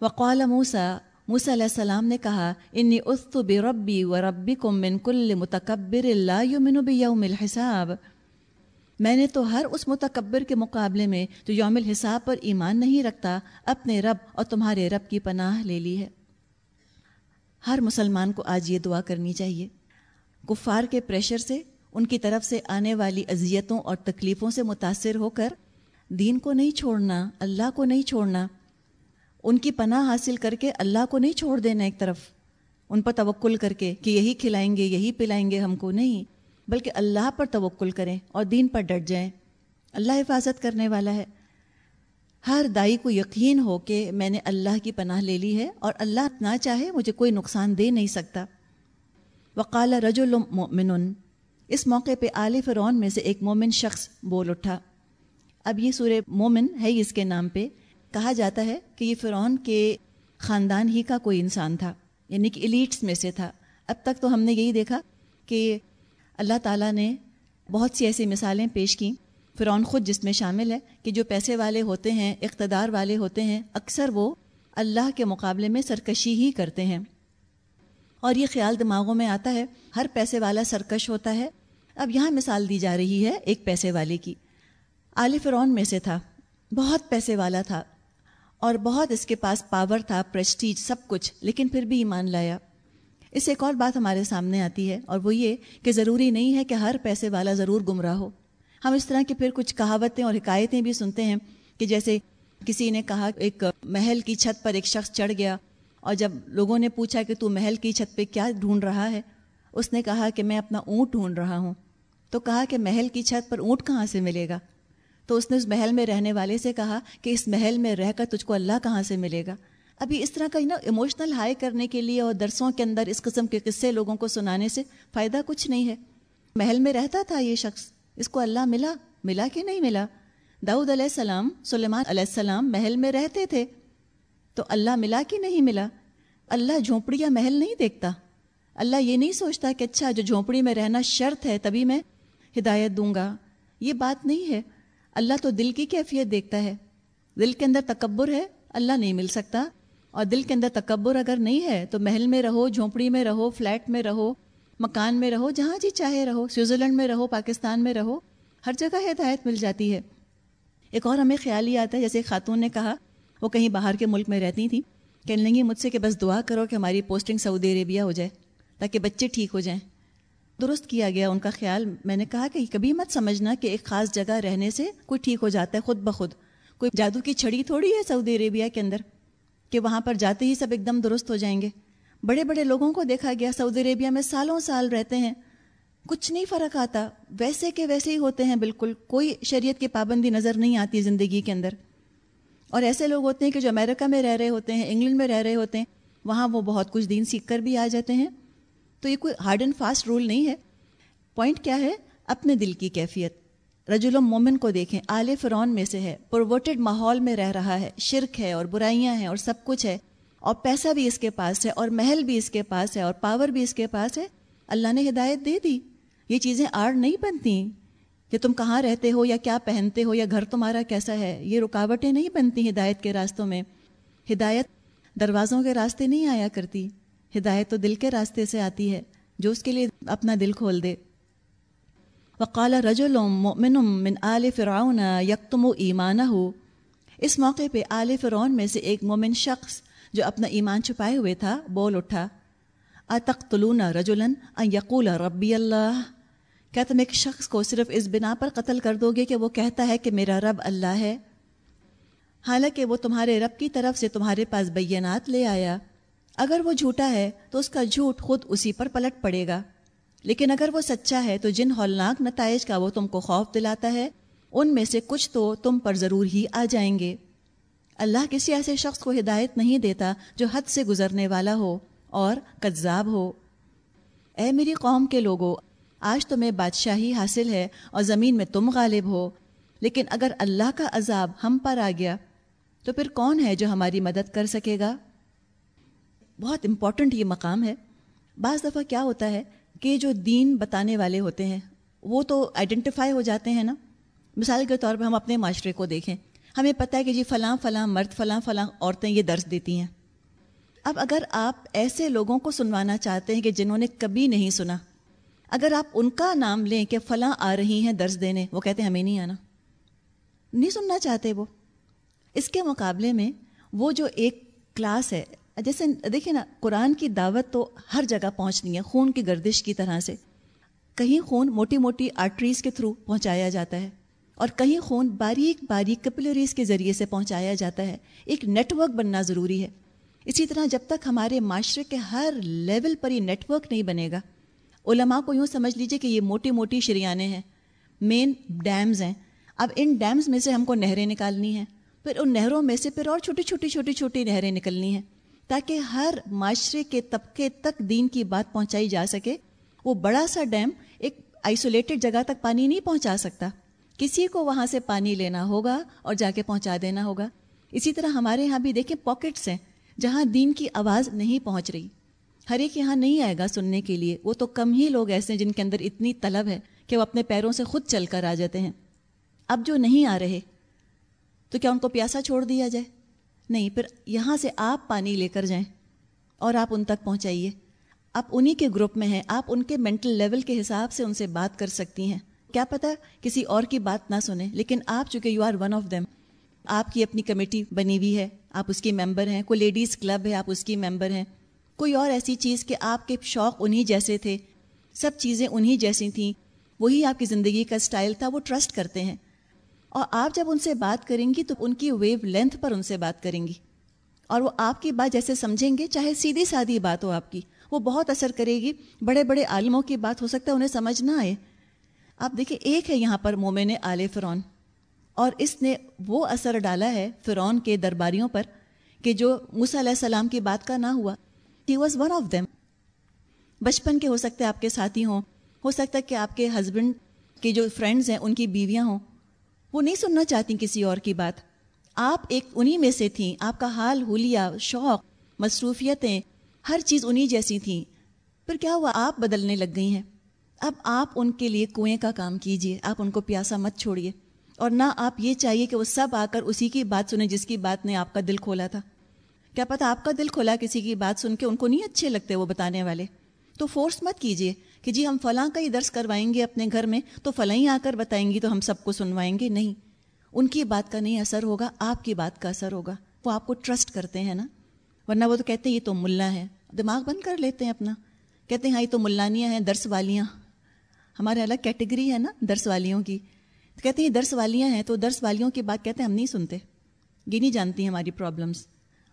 Speaker 1: وقال موسا موسیٰ علیہ السلام نے کہا، انی استو بے ربی و ربی کو من کل متکبر اللہ یومن بیوم الحساب. میں نے تو ہر اس متکبر کے مقابلے میں جو یوم الحساب پر ایمان نہیں رکھتا، اپنے رب اور تمہارے رب کی پناہ لے لی ہے۔ ہر مسلمان کو آج یہ دعا کرنی چاہیے۔ کفار کے پریشر سے، ان کی طرف سے آنے والی اذیتوں اور تکلیفوں سے متاثر ہو کر، دین کو نہیں چھوڑنا، اللہ کو نہیں چھوڑنا ان کی پناہ حاصل کر کے اللہ کو نہیں چھوڑ دینا ایک طرف۔ ان پر توکل کر کے کہ یہی کھلائیں گے، یہی پلائیں گے ہم کو نہیں، بلکہ اللہ پر توکل کریں اور دین پر ڈٹ جائیں۔ اللہ حفاظت کرنے والا ہے۔ ہر دائی کو یقین ہو کہ میں نے اللہ کی پناہ لے لی ہے اور اللہ نہ چاہے مجھے کوئی نقصان دے نہیں سکتا۔ وقال رج المومن اس موقع پہ آل فرعون میں سے ایک مومن شخص بول اٹھا۔ اب یہ سورہ مومن ہے اس کے نام پہ۔ کہا جاتا ہے کہ یہ فرعون کے خاندان ہی کا کوئی انسان تھا یعنی کہ ایلیٹس میں سے تھا۔ اب تک تو ہم نے یہی دیکھا کہ اللہ تعالیٰ نے بہت سی ایسی مثالیں پیش کیں۔ فرعون خود جس میں شامل ہے کہ جو پیسے والے ہوتے ہیں، اقتدار والے ہوتے ہیں، اکثر وہ اللہ کے مقابلے میں سرکشی ہی کرتے ہیں۔ اور یہ خیال دماغوں میں آتا ہے، ہر پیسے والا سرکش ہوتا ہے۔ اب یہاں مثال دی جا رہی ہے ایک پیسے والے کی۔ آل فرعون میں سے تھا، بہت پیسے والا تھا۔ اور بہت اس کے پاس پاور تھا پریسٹیج سب کچھ، لیکن پھر بھی ایمان لایا۔ اس سے ایک اور بات ہمارے سامنے آتی ہے، اور وہ یہ کہ ضروری نہیں ہے کہ ہر پیسے والا ضرور گمراہ ہو۔ ہم اس طرح کی پھر کچھ کہاوتیں اور حکایتیں بھی سنتے ہیں کہ جیسے کسی نے کہا ایک محل کی چھت پر ایک شخص چڑھ گیا اور جب لوگوں نے پوچھا کہ تو محل کی چھت پہ کیا ڈھونڈ رہا ہے، اس نے کہا کہ میں اپنا اونٹ ڈھونڈ رہا ہوں۔ تو کہا کہ محل کی چھت پر اونٹ کہاں سے ملے گا؟ تو اس نے اس محل میں رہنے والے سے کہا کہ اس محل میں رہ کر تجھ کو اللہ کہاں سے ملے گا؟ ابھی اس طرح کا نا ایموشنل ہائی کرنے کے لیے اور درسوں کے اندر اس قسم کے قصے لوگوں کو سنانے سے فائدہ کچھ نہیں ہے۔ محل میں رہتا تھا یہ شخص۔ اس کو اللہ ملا؟ ملا کہ نہیں ملا؟ داؤد علیہ السلام، سلیمان علیہ السلام محل میں رہتے تھے۔ تو اللہ ملا کہ نہیں ملا؟ اللہ جھونپڑی یا محل نہیں دیکھتا۔ اللہ یہ نہیں سوچتا کہ اچھا جو جھونپڑی میں رہنا شرط ہے تبھی میں ہدایت دوں گا۔ یہ بات نہیں ہے۔ اللہ تو دل کی کیفیت دیکھتا ہے۔ دل کے اندر تکبر ہے، اللہ نہیں مل سکتا۔ اور دل کے اندر تکبر اگر نہیں ہے تو محل میں رہو، جھونپڑی میں رہو، فلیٹ میں رہو، مکان میں رہو، جہاں جی چاہے رہو، سوئٹزرلینڈ میں رہو، پاکستان میں رہو، ہر جگہ ہدایت مل جاتی ہے۔ ایک اور ہمیں خیال ہی آتا ہے، جیسے خاتون نے کہا، وہ کہیں باہر کے ملک میں رہتی تھیں، کہنے لیں گی مجھ سے کہ بس دعا کرو کہ ہماری پوسٹنگ سعودی عربیہ ہو جائے، تاکہ بچے ٹھیک ہو جائیں۔ درست کیا گیا ان کا خیال؟ میں نے کہا کہ کبھی مت سمجھنا کہ ایک خاص جگہ رہنے سے کوئی ٹھیک ہو جاتا ہے خود بخود۔ کوئی جادو کی چھڑی تھوڑی ہے سعودی عربیہ کے اندر کہ وہاں پر جاتے ہی سب ایک دم درست ہو جائیں گے۔ بڑے بڑے لوگوں کو دیکھا گیا، سعودی عربیہ میں سالوں سال رہتے ہیں۔ کچھ نہیں فرق آتا، ویسے کہ ویسے ہی ہوتے ہیں بالکل۔ کوئی شریعت کی پابندی نظر نہیں آتی زندگی کے اندر۔ اور ایسے لوگ ہوتے ہیں کہ جو امریکہ میں رہ رہے ہوتے ہیں، انگلینڈ میں رہ رہے ہوتے ہیں، وہاں وہ بہت کچھ دین سیکھ کر بھی آ جاتے ہیں۔ تو یہ کوئی ہارڈ اینڈ فاسٹ رول نہیں ہے۔ پوائنٹ کیا ہے؟ اپنے دل کی کیفیت۔ رجل مومن کو دیکھیں، آل فرون میں سے ہے پروورٹڈ ماحول میں رہ رہا ہے۔ شرک ہے اور برائیاں ہیں اور سب کچھ ہے۔ اور پیسہ بھی اس کے پاس ہے اور محل بھی اس کے پاس ہے اور پاور بھی اس کے پاس ہے۔ اللہ نے ہدایت دے دی۔ یہ چیزیں آڑ نہیں بنتی۔ کہ تم کہاں رہتے ہو یا کیا پہنتے ہو یا گھر تمہارا کیسا ہے، یہ رکاوٹیں نہیں بنتی ہدایت کے راستوں میں۔ ہدایت دروازوں کے راستے نہیں آیا کرتی۔ ہدایت تو دل کے راستے سے آتی ہے، جو اس کے لیے اپنا دل کھول دے۔ وقال رجل مؤمن من آل فرعون یکتم و ایمانہ۔ اس موقع پہ آل فرعون میں سے ایک مومن شخص جو اپنا ایمان چھپائے ہوئے تھا، بول اٹھا، اتقتلون رجلا ان یقول ربی اللہ۔ کیا تم ایک شخص کو صرف اس بنا پر قتل کر دو گے کہ وہ کہتا ہے کہ میرا رب اللہ ہے؟ حالانکہ وہ تمہارے رب کی طرف سے تمہارے پاس بینات لے آیا۔ اگر وہ جھوٹا ہے تو اس کا جھوٹ خود اسی پر پلٹ پڑے گا۔ لیکن اگر وہ سچا ہے تو جن ہولناک نتائج کا وہ تم کو خوف دلاتا ہے، ان میں سے کچھ تو تم پر ضرور ہی آ جائیں گے۔ اللہ کسی ایسے شخص کو ہدایت نہیں دیتا جو حد سے گزرنے والا ہو اور کذاب ہو۔ اے میری قوم کے لوگوں آج تمہیں بادشاہی حاصل ہے اور زمین میں تم غالب ہو۔ لیکن اگر اللہ کا عذاب ہم پر آ گیا تو پھر کون ہے جو ہماری مدد کر سکے گا؟ بہت امپورٹنٹ یہ مقام ہے۔ بعض دفعہ کیا ہوتا ہے کہ جو دین بتانے والے ہوتے ہیں، وہ تو آئیڈینٹیفائی ہو جاتے ہیں نا۔ مثال کے طور پہ ہم اپنے معاشرے کو دیکھیں۔ ہمیں پتہ ہے کہ جی فلاں فلاں مرد، فلاں فلاں عورتیں یہ درس دیتی ہیں۔ اب اگر آپ ایسے لوگوں کو سنوانا چاہتے ہیں کہ جنہوں نے کبھی نہیں سنا، اگر آپ ان کا نام لیں کہ فلاں آ رہی ہیں درس دینے، وہ کہتے ہیں ہمیں نہیں آنا۔ نہیں سننا چاہتے وہ۔ اس کے مقابلے میں وہ جو ایک کلاس ہے جیسے دیکھیں نا، قرآن کی دعوت تو ہر جگہ پہنچنی ہے، خون کی گردش کی طرح سے۔ کہیں خون موٹی موٹی آرٹریز کے تھرو پہنچایا جاتا ہے، اور کہیں خون باریک باریک کپلریز کے ذریعے سے پہنچایا جاتا ہے۔ ایک نیٹ ورک بننا ضروری ہے۔ اسی طرح جب تک ہمارے معاشرے کے ہر لیول پر یہ نیٹ ورک نہیں بنے گا، علماء کو یوں سمجھ لیجیے کہ یہ موٹی موٹی شریانیں ہیں۔ مین ڈیمز ہیں۔ اب ان ڈیمز میں سے ہم کو نہریں نکالنی ہیں، پھر ان نہروں میں سے پھر اور چھوٹی چھوٹی چھوٹی چھوٹی نہریں نکلنی ہیں۔ تاکہ ہر معاشرے کے طبقے تک دین کی بات پہنچائی جا سکے، وہ بڑا سا ڈیم ایک آئسولیٹڈ جگہ تک پانی نہیں پہنچا سکتا۔ کسی کو وہاں سے پانی لینا ہوگا اور جا کے پہنچا دینا ہوگا۔ اسی طرح ہمارے یہاں بھی دیکھیں پاکٹس ہیں جہاں دین کی آواز نہیں پہنچ رہی۔ ہر ایک یہاں نہیں آئے گا سننے کے لیے۔ وہ تو کم ہی لوگ ایسے ہیں جن کے اندر اتنی طلب ہے کہ وہ اپنے پیروں سے خود چل کر آ جاتے ہیں۔ اب جو نہیں آ رہے، تو کیا ان کو پیاسا چھوڑ دیا جائے؟ نہیں، پھر یہاں سے آپ پانی لے کر جائیں اور آپ ان تک پہنچائیے۔ آپ انہی کے گروپ میں ہیں، آپ ان کے مینٹل لیول کے حساب سے ان سے بات کر سکتی ہیں۔ کیا پتہ کسی اور کی بات نہ سنیں، لیکن آپ چونکہ you are one of them آپ کی اپنی کمیٹی بنی ہوئی ہے، آپ اس کی ممبر ہیں، کوئی لیڈیز کلب ہے، آپ اس کی ممبر ہیں۔ کوئی اور ایسی چیز کہ آپ کے شوق انہی جیسے تھے، سب چیزیں انہی جیسی تھیں، وہی آپ کی زندگی کا اسٹائل تھا، وہ ٹرسٹ کرتے ہیں۔ اور آپ جب ان سے بات کریں گی تو ان کی ویو لینتھ پر ان سے بات کریں گی۔ اور وہ آپ کی بات جیسے سمجھیں گے، چاہے سیدھی سادھی بات ہو آپ کی، وہ بہت اثر کرے گی۔ بڑے بڑے عالموں کی بات ہو سکتا ہے، انہیں سمجھ نہ آئے۔ آپ دیکھیں، ایک ہے یہاں پر مومن آل فرعون۔ اور اس نے وہ اثر ڈالا ہے فرعون کے درباریوں پر کہ جو موسیٰ علیہ السلام کی بات کا نہ ہوا ہی واز ون آف دیم بچپن کے ہو سکتے آپ کے ساتھی ہوں، ہو سکتا ہے کہ آپ کے ہسبینڈ کے جو فرینڈز ہیں، ان کی بیویاں ہوں۔ وہ نہیں سننا چاہتی کسی اور کی بات۔ آپ ایک انہی میں سے تھیں۔ آپ کا حال، حلیہ، شوق، مصروفیتیں، ہر چیز انہی جیسی تھیں۔ پھر کیا ہوا؟ آپ بدلنے لگ گئی ہیں۔ اب آپ ان کے لیے کنویں کا کام کیجیے۔ آپ ان کو پیاسا مت چھوڑیے اور نہ آپ یہ چاہیے کہ وہ سب آ کر اسی کی بات سنیں جس کی بات نے آپ کا دل کھولا تھا۔ کیا پتا آپ کا دل کھولا کسی کی بات سن کے ان کو نہیں اچھے لگتے وہ بتانے والے؟ تو فورس مت کیجیے کہ جی ہم فلاں کا ہی درس کروائیں گے اپنے گھر میں، تو فلاں ہی آ کر بتائیں گی تو ہم سب کو سنوائیں گے؟ نہیں۔ ان کی بات کا نہیں اثر ہوگا، آپ کی بات کا اثر ہوگا۔ وہ آپ کو ٹرسٹ کرتے ہیں نا؟ ورنہ وہ تو کہتے ہیں یہ تو ملا ہے۔ دماغ بند کر لیتے ہیں اپنا۔ کہتے ہیں ہاں یہ تو ملانیاں ہیں، درس والیاں۔ ہمارے الگ کیٹیگری ہے نا، درس والیوں کی۔ تو کہتے ہیں درس والیاں ہیں، تو درس والیوں کی بات کہتے ہیں، ہم نہیں سنتے۔ یہ نہیں جانتی ہیں ہماری پرابلمس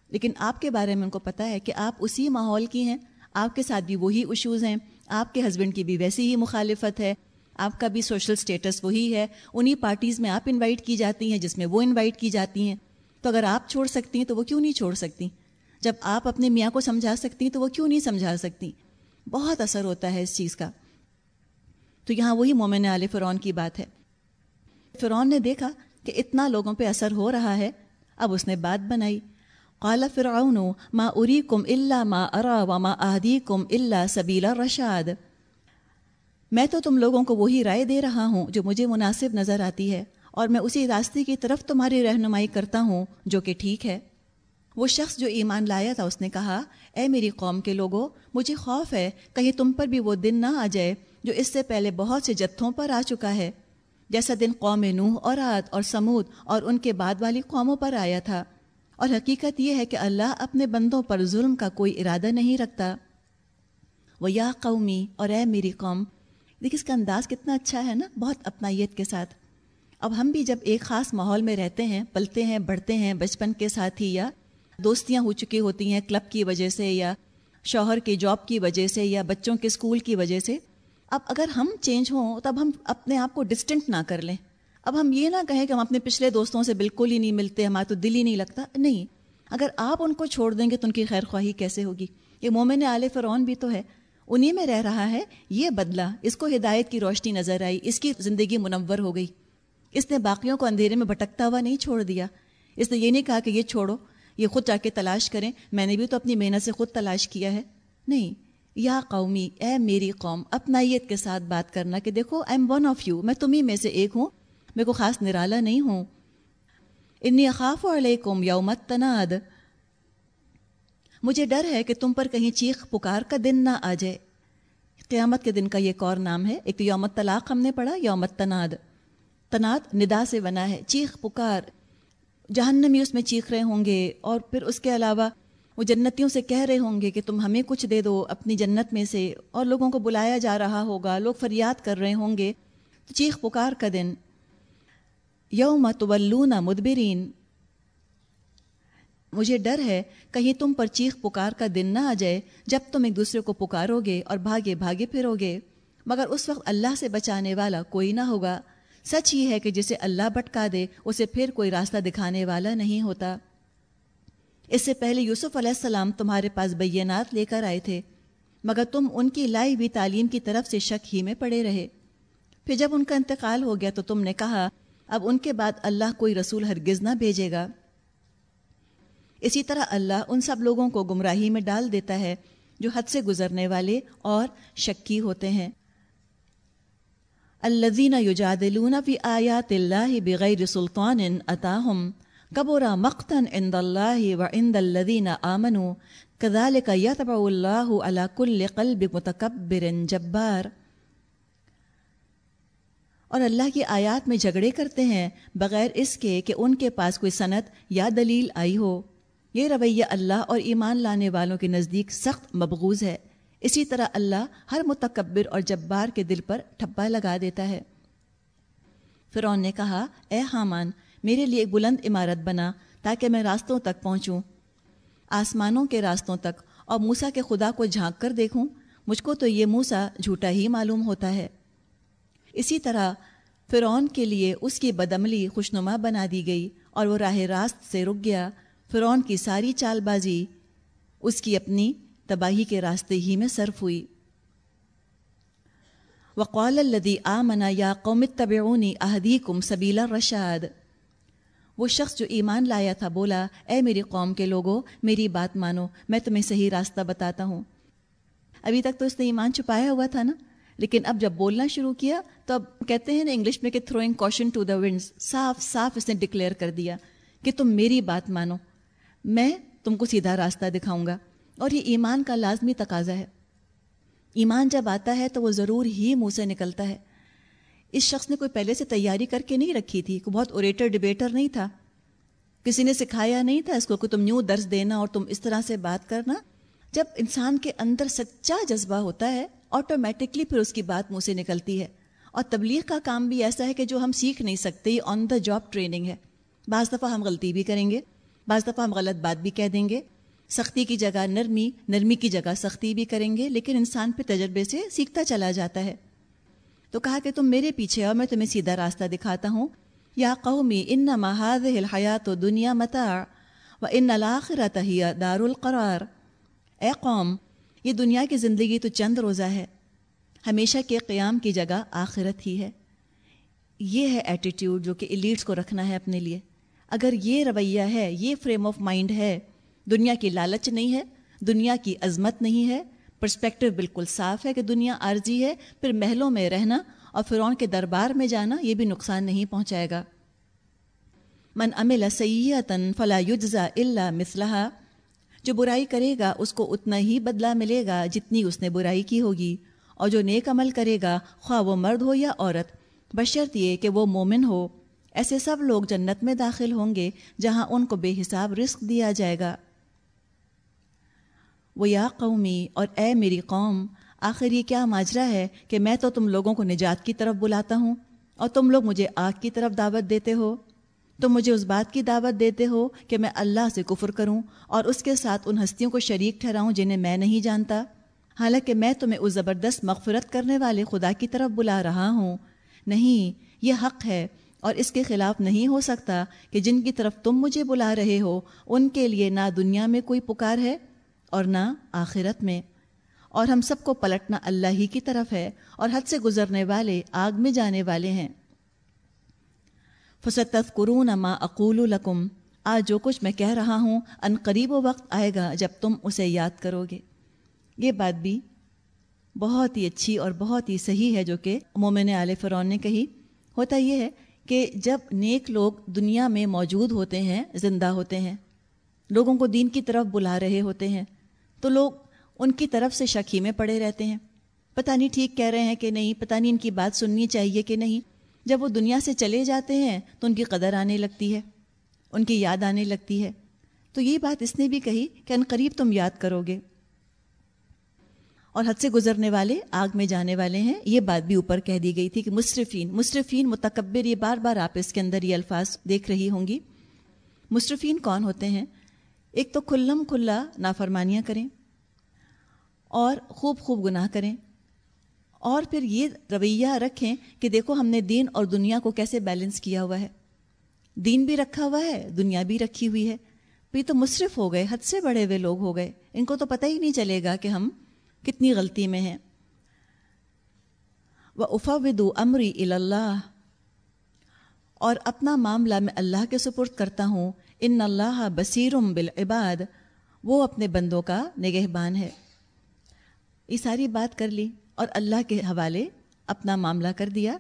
Speaker 1: لیکن آپ کے بارے میں ان کو پتہ ہے کہ آپ اسی ماحول کی ہیں، آپ کے ساتھ بھی وہی ایشوز ہیں۔ آپ کے ہسبینڈ کی بھی ویسی ہی مخالفت ہے، آپ کا بھی سوشل سٹیٹس وہی ہے۔ انہی پارٹیز میں آپ انوائٹ کی جاتی ہیں، جس میں وہ انوائٹ کی جاتی ہیں۔ تو اگر آپ چھوڑ سکتی ہیں تو وہ کیوں نہیں چھوڑ سکتی؟ جب آپ اپنے میاں کو سمجھا سکتی تو وہ کیوں نہیں سمجھا سکتی؟ بہت اثر ہوتا ہے اس چیز کا۔ تو یہاں وہی مومن علیہ فرعون کی بات ہے۔ فرعون نے دیکھا کہ اتنا لوگوں پہ اثر ہو رہا ہے، اب اس نے بات بنائی۔ قال فرعون، ما اری کم اللہ ما ارا و ما اہدی کم اللہ سبیلا رشاد میں تو تم لوگوں کو وہی رائے دے رہا ہوں جو مجھے مناسب نظر آتی ہے، اور میں اسی راستے کی طرف تمہاری رہنمائی کرتا ہوں، جو کہ ٹھیک ہے۔ وہ شخص جو ایمان لایا تھا، اس نے کہا، اے میری قوم کے لوگوں مجھے خوف ہے کہیں تم پر بھی وہ دن نہ آ جائے جو اس سے پہلے بہت سے جتھوں پر آ چکا ہے۔ جیسا دن قوم نوح اور عاد اور سمود اور ان کے بعد والی قوموں پر آیا تھا۔ اور حقیقت یہ ہے کہ اللہ اپنے بندوں پر ظلم کا کوئی ارادہ نہیں رکھتا۔ وہ یا قومی، اور اے میری قوم دیکھ اس کا انداز کتنا اچھا ہے نا، بہت اپنائیت کے ساتھ۔ اب ہم بھی جب ایک خاص ماحول میں رہتے ہیں، پلتے ہیں، بڑھتے ہیں، بچپن کے ساتھ ہی یا دوستیاں ہو چکی ہوتی ہیں کلب کی وجہ سے یا شوہر کے جاب کی وجہ سے یا بچوں کے اسکول کی وجہ سے، اب اگر ہم چینج ہوں، تب ہم اپنے آپ کو ڈسٹنٹ نہ کر لیں۔ اب ہم یہ نہ کہیں کہ ہم اپنے پچھلے دوستوں سے بالکل ہی نہیں ملتے ہمارا تو دل ہی نہیں لگتا۔ نہیں، اگر آپ ان کو چھوڑ دیں گے تو ان کی خیر خواہی کیسے ہوگی؟ یہ مومن عال فرعون بھی تو ہے۔ انہی میں رہ رہا ہے یہ بدلا اس کو ہدایت کی روشنی نظر آئی، اس کی زندگی منور ہو گئی۔ اس نے باقیوں کو اندھیرے میں بھٹکتا ہوا نہیں چھوڑ دیا۔ اس نے یہ نہیں کہا کہ یہ چھوڑو، یہ خود جا کے تلاش کریں۔ میں نے بھی تو اپنی محنت سے خود تلاش کیا ہے۔ نہیں، یا قومی، اے میری قوم، اپنائیت کے ساتھ بات کرنا کہ دیکھو I am one of you میں تمہیں میں سے ایک ہوں۔ میں کو خاص نرالا نہیں ہوں۔ انی اخاف علیکم یومت تناد مجھے ڈر ہے کہ تم پر کہیں چیخ پکار کا دن نہ آ جائے۔ قیامت کے دن کا یہ ایک اور نام ہے۔ ایک تو یومت طلاق ہم نے پڑھا یومت تناد تناد ندا سے بنا ہے، چیخ پکار۔ جہنمی اس میں چیخ رہے ہوں گے اور پھر اس کے علاوہ وہ جنتیوں سے کہہ رہے ہوں گے کہ تم ہمیں کچھ دے دو، اپنی جنت میں سے۔ اور لوگوں کو بلایا جا رہا ہوگا، لوگ فریاد کر رہے ہوں گے۔ تو چیخ پکار کا دن۔ یوم تولون مدبرین۔ مجھے ڈر ہے کہیں تم پر چیخ پکار کا دن نہ آ جائے جب تم ایک دوسرے کو پکارو گے اور بھاگے بھاگے پھرو گے۔ مگر اس وقت اللہ سے بچانے والا کوئی نہ ہوگا۔ سچ یہ ہے کہ جسے اللہ بھٹکا دے، اسے پھر کوئی راستہ دکھانے والا نہیں ہوتا۔ اس سے پہلے یوسف علیہ السلام تمہارے پاس بینات لے کر آئے تھے، مگر تم ان کی لائی ہوئی تعلیم کی طرف سے شک ہی میں پڑے رہے۔ پھر جب ان کا انتقال ہو گیا تو تم نے کہا اب ان کے بعد اللہ کوئی رسول ہرگز نہ بھیجے گا۔ اسی طرح اللہ ان سب لوگوں کو گمراہی میں ڈال دیتا ہے جو حد سے گزرنے والے اور شکی ہوتے ہیں۔ الذين يجادلون في آيات الله بغير سلطان أتاهم كبر مقتا عند الله وعند الذين آمنوا كذلك يتبع الله على كل قلب متكبر جبار۔ اور اللہ کی آیات میں جھگڑے کرتے ہیں بغیر اس کے کہ ان کے پاس کوئی صنعت یا دلیل آئی ہو۔ یہ رویہ اللہ اور ایمان لانے والوں کے نزدیک سخت مبغوض ہے۔ اسی طرح اللہ ہر متکبر اور جبار کے دل پر ٹھپا لگا دیتا ہے۔ فرعون نے کہا، اے حامان، میرے لیے ایک بلند عمارت بنا تاکہ میں راستوں تک پہنچوں۔ آسمانوں کے راستوں تک اور موسا کے خدا کو جھانک کر دیکھوں۔ مجھ کو تو یہ موسا جھوٹا ہی معلوم ہوتا ہے۔ اسی طرح فرعون کے لیے اس کی بدعملی خوشنما بنا دی گئی اور وہ راہ راست سے رک گیا۔ فرعون کی ساری چال بازی اس کی اپنی تباہی کے راستے ہی میں صرف ہوئی۔ وقال الدی آ منا یا قوم طبعونی احدی کم سبیلا رشاد وہ شخص جو ایمان لایا تھا بولا، اے میری قوم کے لوگوں میری بات مانو، میں تمہیں صحیح راستہ بتاتا ہوں۔ ابھی تک تو اس نے ایمان چھپایا ہوا تھا نا؟ لیکن اب جب بولنا شروع کیا تو اب کہتے ہیں نا انگلش میں کہ throwing caution to the winds صاف صاف اس نے ڈکلیئر کر دیا کہ تم میری بات مانو۔ میں تم کو سیدھا راستہ دکھاؤں گا۔ اور یہ ایمان کا لازمی تقاضا ہے۔ ایمان جب آتا ہے تو وہ ضرور ہی منہ سے نکلتا ہے۔ اس شخص نے کوئی پہلے سے تیاری کر کے نہیں رکھی تھی، کوئی بہت اوریٹر ڈبیٹر نہیں تھا۔ کسی نے سکھایا نہیں تھا اس کو کہ تم نیو درس دینا اور تم اس طرح سے بات کرنا۔ جب انسان کے اندر سچا جذبہ ہوتا ہے آٹومیٹکلی پھر اس کی بات منہ سے نکلتی ہے۔ اور تبلیغ کا کام بھی ایسا ہے کہ جو ہم سیکھ نہیں سکتے، یہ آن دا جاب ٹریننگ ہے۔ بعض دفعہ ہم غلطی بھی کریں گے، بعض دفعہ ہم غلط بات بھی کہہ دیں گے۔ سختی کی جگہ نرمی نرمی کی جگہ سختی بھی کریں گے، لیکن انسان پہ تجربے سے سیکھتا چلا جاتا ہے۔ تو کہا کہ تم میرے پیچھے اور میں تمہیں سیدھا راستہ دکھاتا ہوں۔ یا قومی ان محاذ الحیات و دنیا متاع و ان الآخرت ہی دار القرار اے قوم یہ دنیا کی زندگی تو چند روزہ ہے، ہمیشہ کے قیام کی جگہ آخرت ہی ہے۔ یہ ہے ایٹیٹیوڈ جو کہ ایلیٹس کو رکھنا ہے اپنے لیے۔ اگر یہ رویہ ہے، یہ فریم آف مائنڈ ہے، دنیا کی لالچ نہیں ہے، دنیا کی عظمت نہیں ہے پرسپیکٹو بالکل صاف ہے کہ دنیا عارضی ہے، پھر محلوں میں رہنا اور فرعون کے دربار میں جانا یہ بھی نقصان نہیں پہنچائے گا۔ من عمل سیتاً فلا یجزا اللہ مسلحہ جو برائی کرے گا، اس کو اتنا ہی بدلہ ملے گا جتنی اس نے برائی کی ہوگی۔ اور جو نیک عمل کرے گا، خواہ وہ مرد ہو یا عورت، بشرط یہ کہ وہ مومن ہو۔ ایسے سب لوگ جنت میں داخل ہوں گے جہاں ان کو بے حساب رزق دیا جائے گا۔ وہ یا قومی، اور اے میری قوم، آخر یہ کیا ماجرا ہے کہ میں تو تم لوگوں کو نجات کی طرف بلاتا ہوں، اور تم لوگ مجھے آگ کی طرف دعوت دیتے ہو؟ تم مجھے اس بات کی دعوت دیتے ہو کہ میں اللہ سے کفر کروں اور اس کے ساتھ ان ہستیوں کو شریک ٹھہراؤں جنہیں میں نہیں جانتا۔ حالانکہ میں تمہیں اس زبردست مغفرت کرنے والے خدا کی طرف بلا رہا ہوں۔ نہیں، یہ حق ہے اور اس کے خلاف نہیں ہو سکتا کہ جن کی طرف تم مجھے بلا رہے ہو، ان کے لیے نہ دنیا میں کوئی پکار ہے اور نہ آخرت میں۔ اور ہم سب کو پلٹنا اللہ ہی کی طرف ہے اور حد سے گزرنے والے آگ میں جانے والے ہیں۔ فصط قرون اما اقول القم آج جو کچھ میں کہہ رہا ہوں، ان قریب و وقت آئے گا جب تم اسے یاد کرو گے۔ یہ بات بھی بہت ہی اچھی اور بہت ہی صحیح ہے، جو کہ مومن عال فرعون نے کہی۔ ہوتا یہ ہے کہ جب نیک لوگ دنیا میں موجود ہوتے ہیں، زندہ ہوتے ہیں، لوگوں کو دین کی طرف بلا رہے ہوتے ہیں، تو لوگ ان کی طرف سے شکی میں پڑے رہتے ہیں۔ پتہ نہیں ٹھیک کہہ رہے ہیں کہ نہیں، پتہ نہیں ان کی بات سننی چاہیے کہ نہیں۔ جب وہ دنیا سے چلے جاتے ہیں تو ان کی قدر آنے لگتی ہے، ان کی یاد آنے لگتی ہے۔ تو یہ بات اس نے بھی کہی کہ ان قریب تم یاد کرو گے۔ اور حد سے گزرنے والے، آگ میں جانے والے ہیں۔ یہ بات بھی اوپر کہہ دی گئی تھی کہ مصرفین مصرفین متکبر، یہ بار بار آپ اس کے اندر یہ الفاظ دیکھ رہی ہوں گی۔ مصرفین کون ہوتے ہیں؟ ایک تو کھلم کھلا نافرمانیاں کریں اور خوب خوب گناہ کریں۔ اور پھر یہ رویہ رکھیں کہ دیکھو ہم نے دین اور دنیا کو کیسے بیلنس کیا ہوا ہے۔ دین بھی رکھا ہوا ہے، دنیا بھی رکھی ہوئی ہے۔ پھر تو مصرف ہو گئے، حد سے بڑے ہوئے لوگ ہو گئے۔ ان کو تو پتہ ہی نہیں چلے گا کہ ہم کتنی غلطی میں ہیں۔ وہ افاود امری اللہ اور اپنا معاملہ میں اللہ کے سپرد کرتا ہوں۔ ان اللہ بصیرم بالعباد۔ وہ اپنے بندوں کا نگہبان ہے۔ یہ ساری بات کر لی۔ اور اللہ کے حوالے اپنا معاملہ کر دیا۔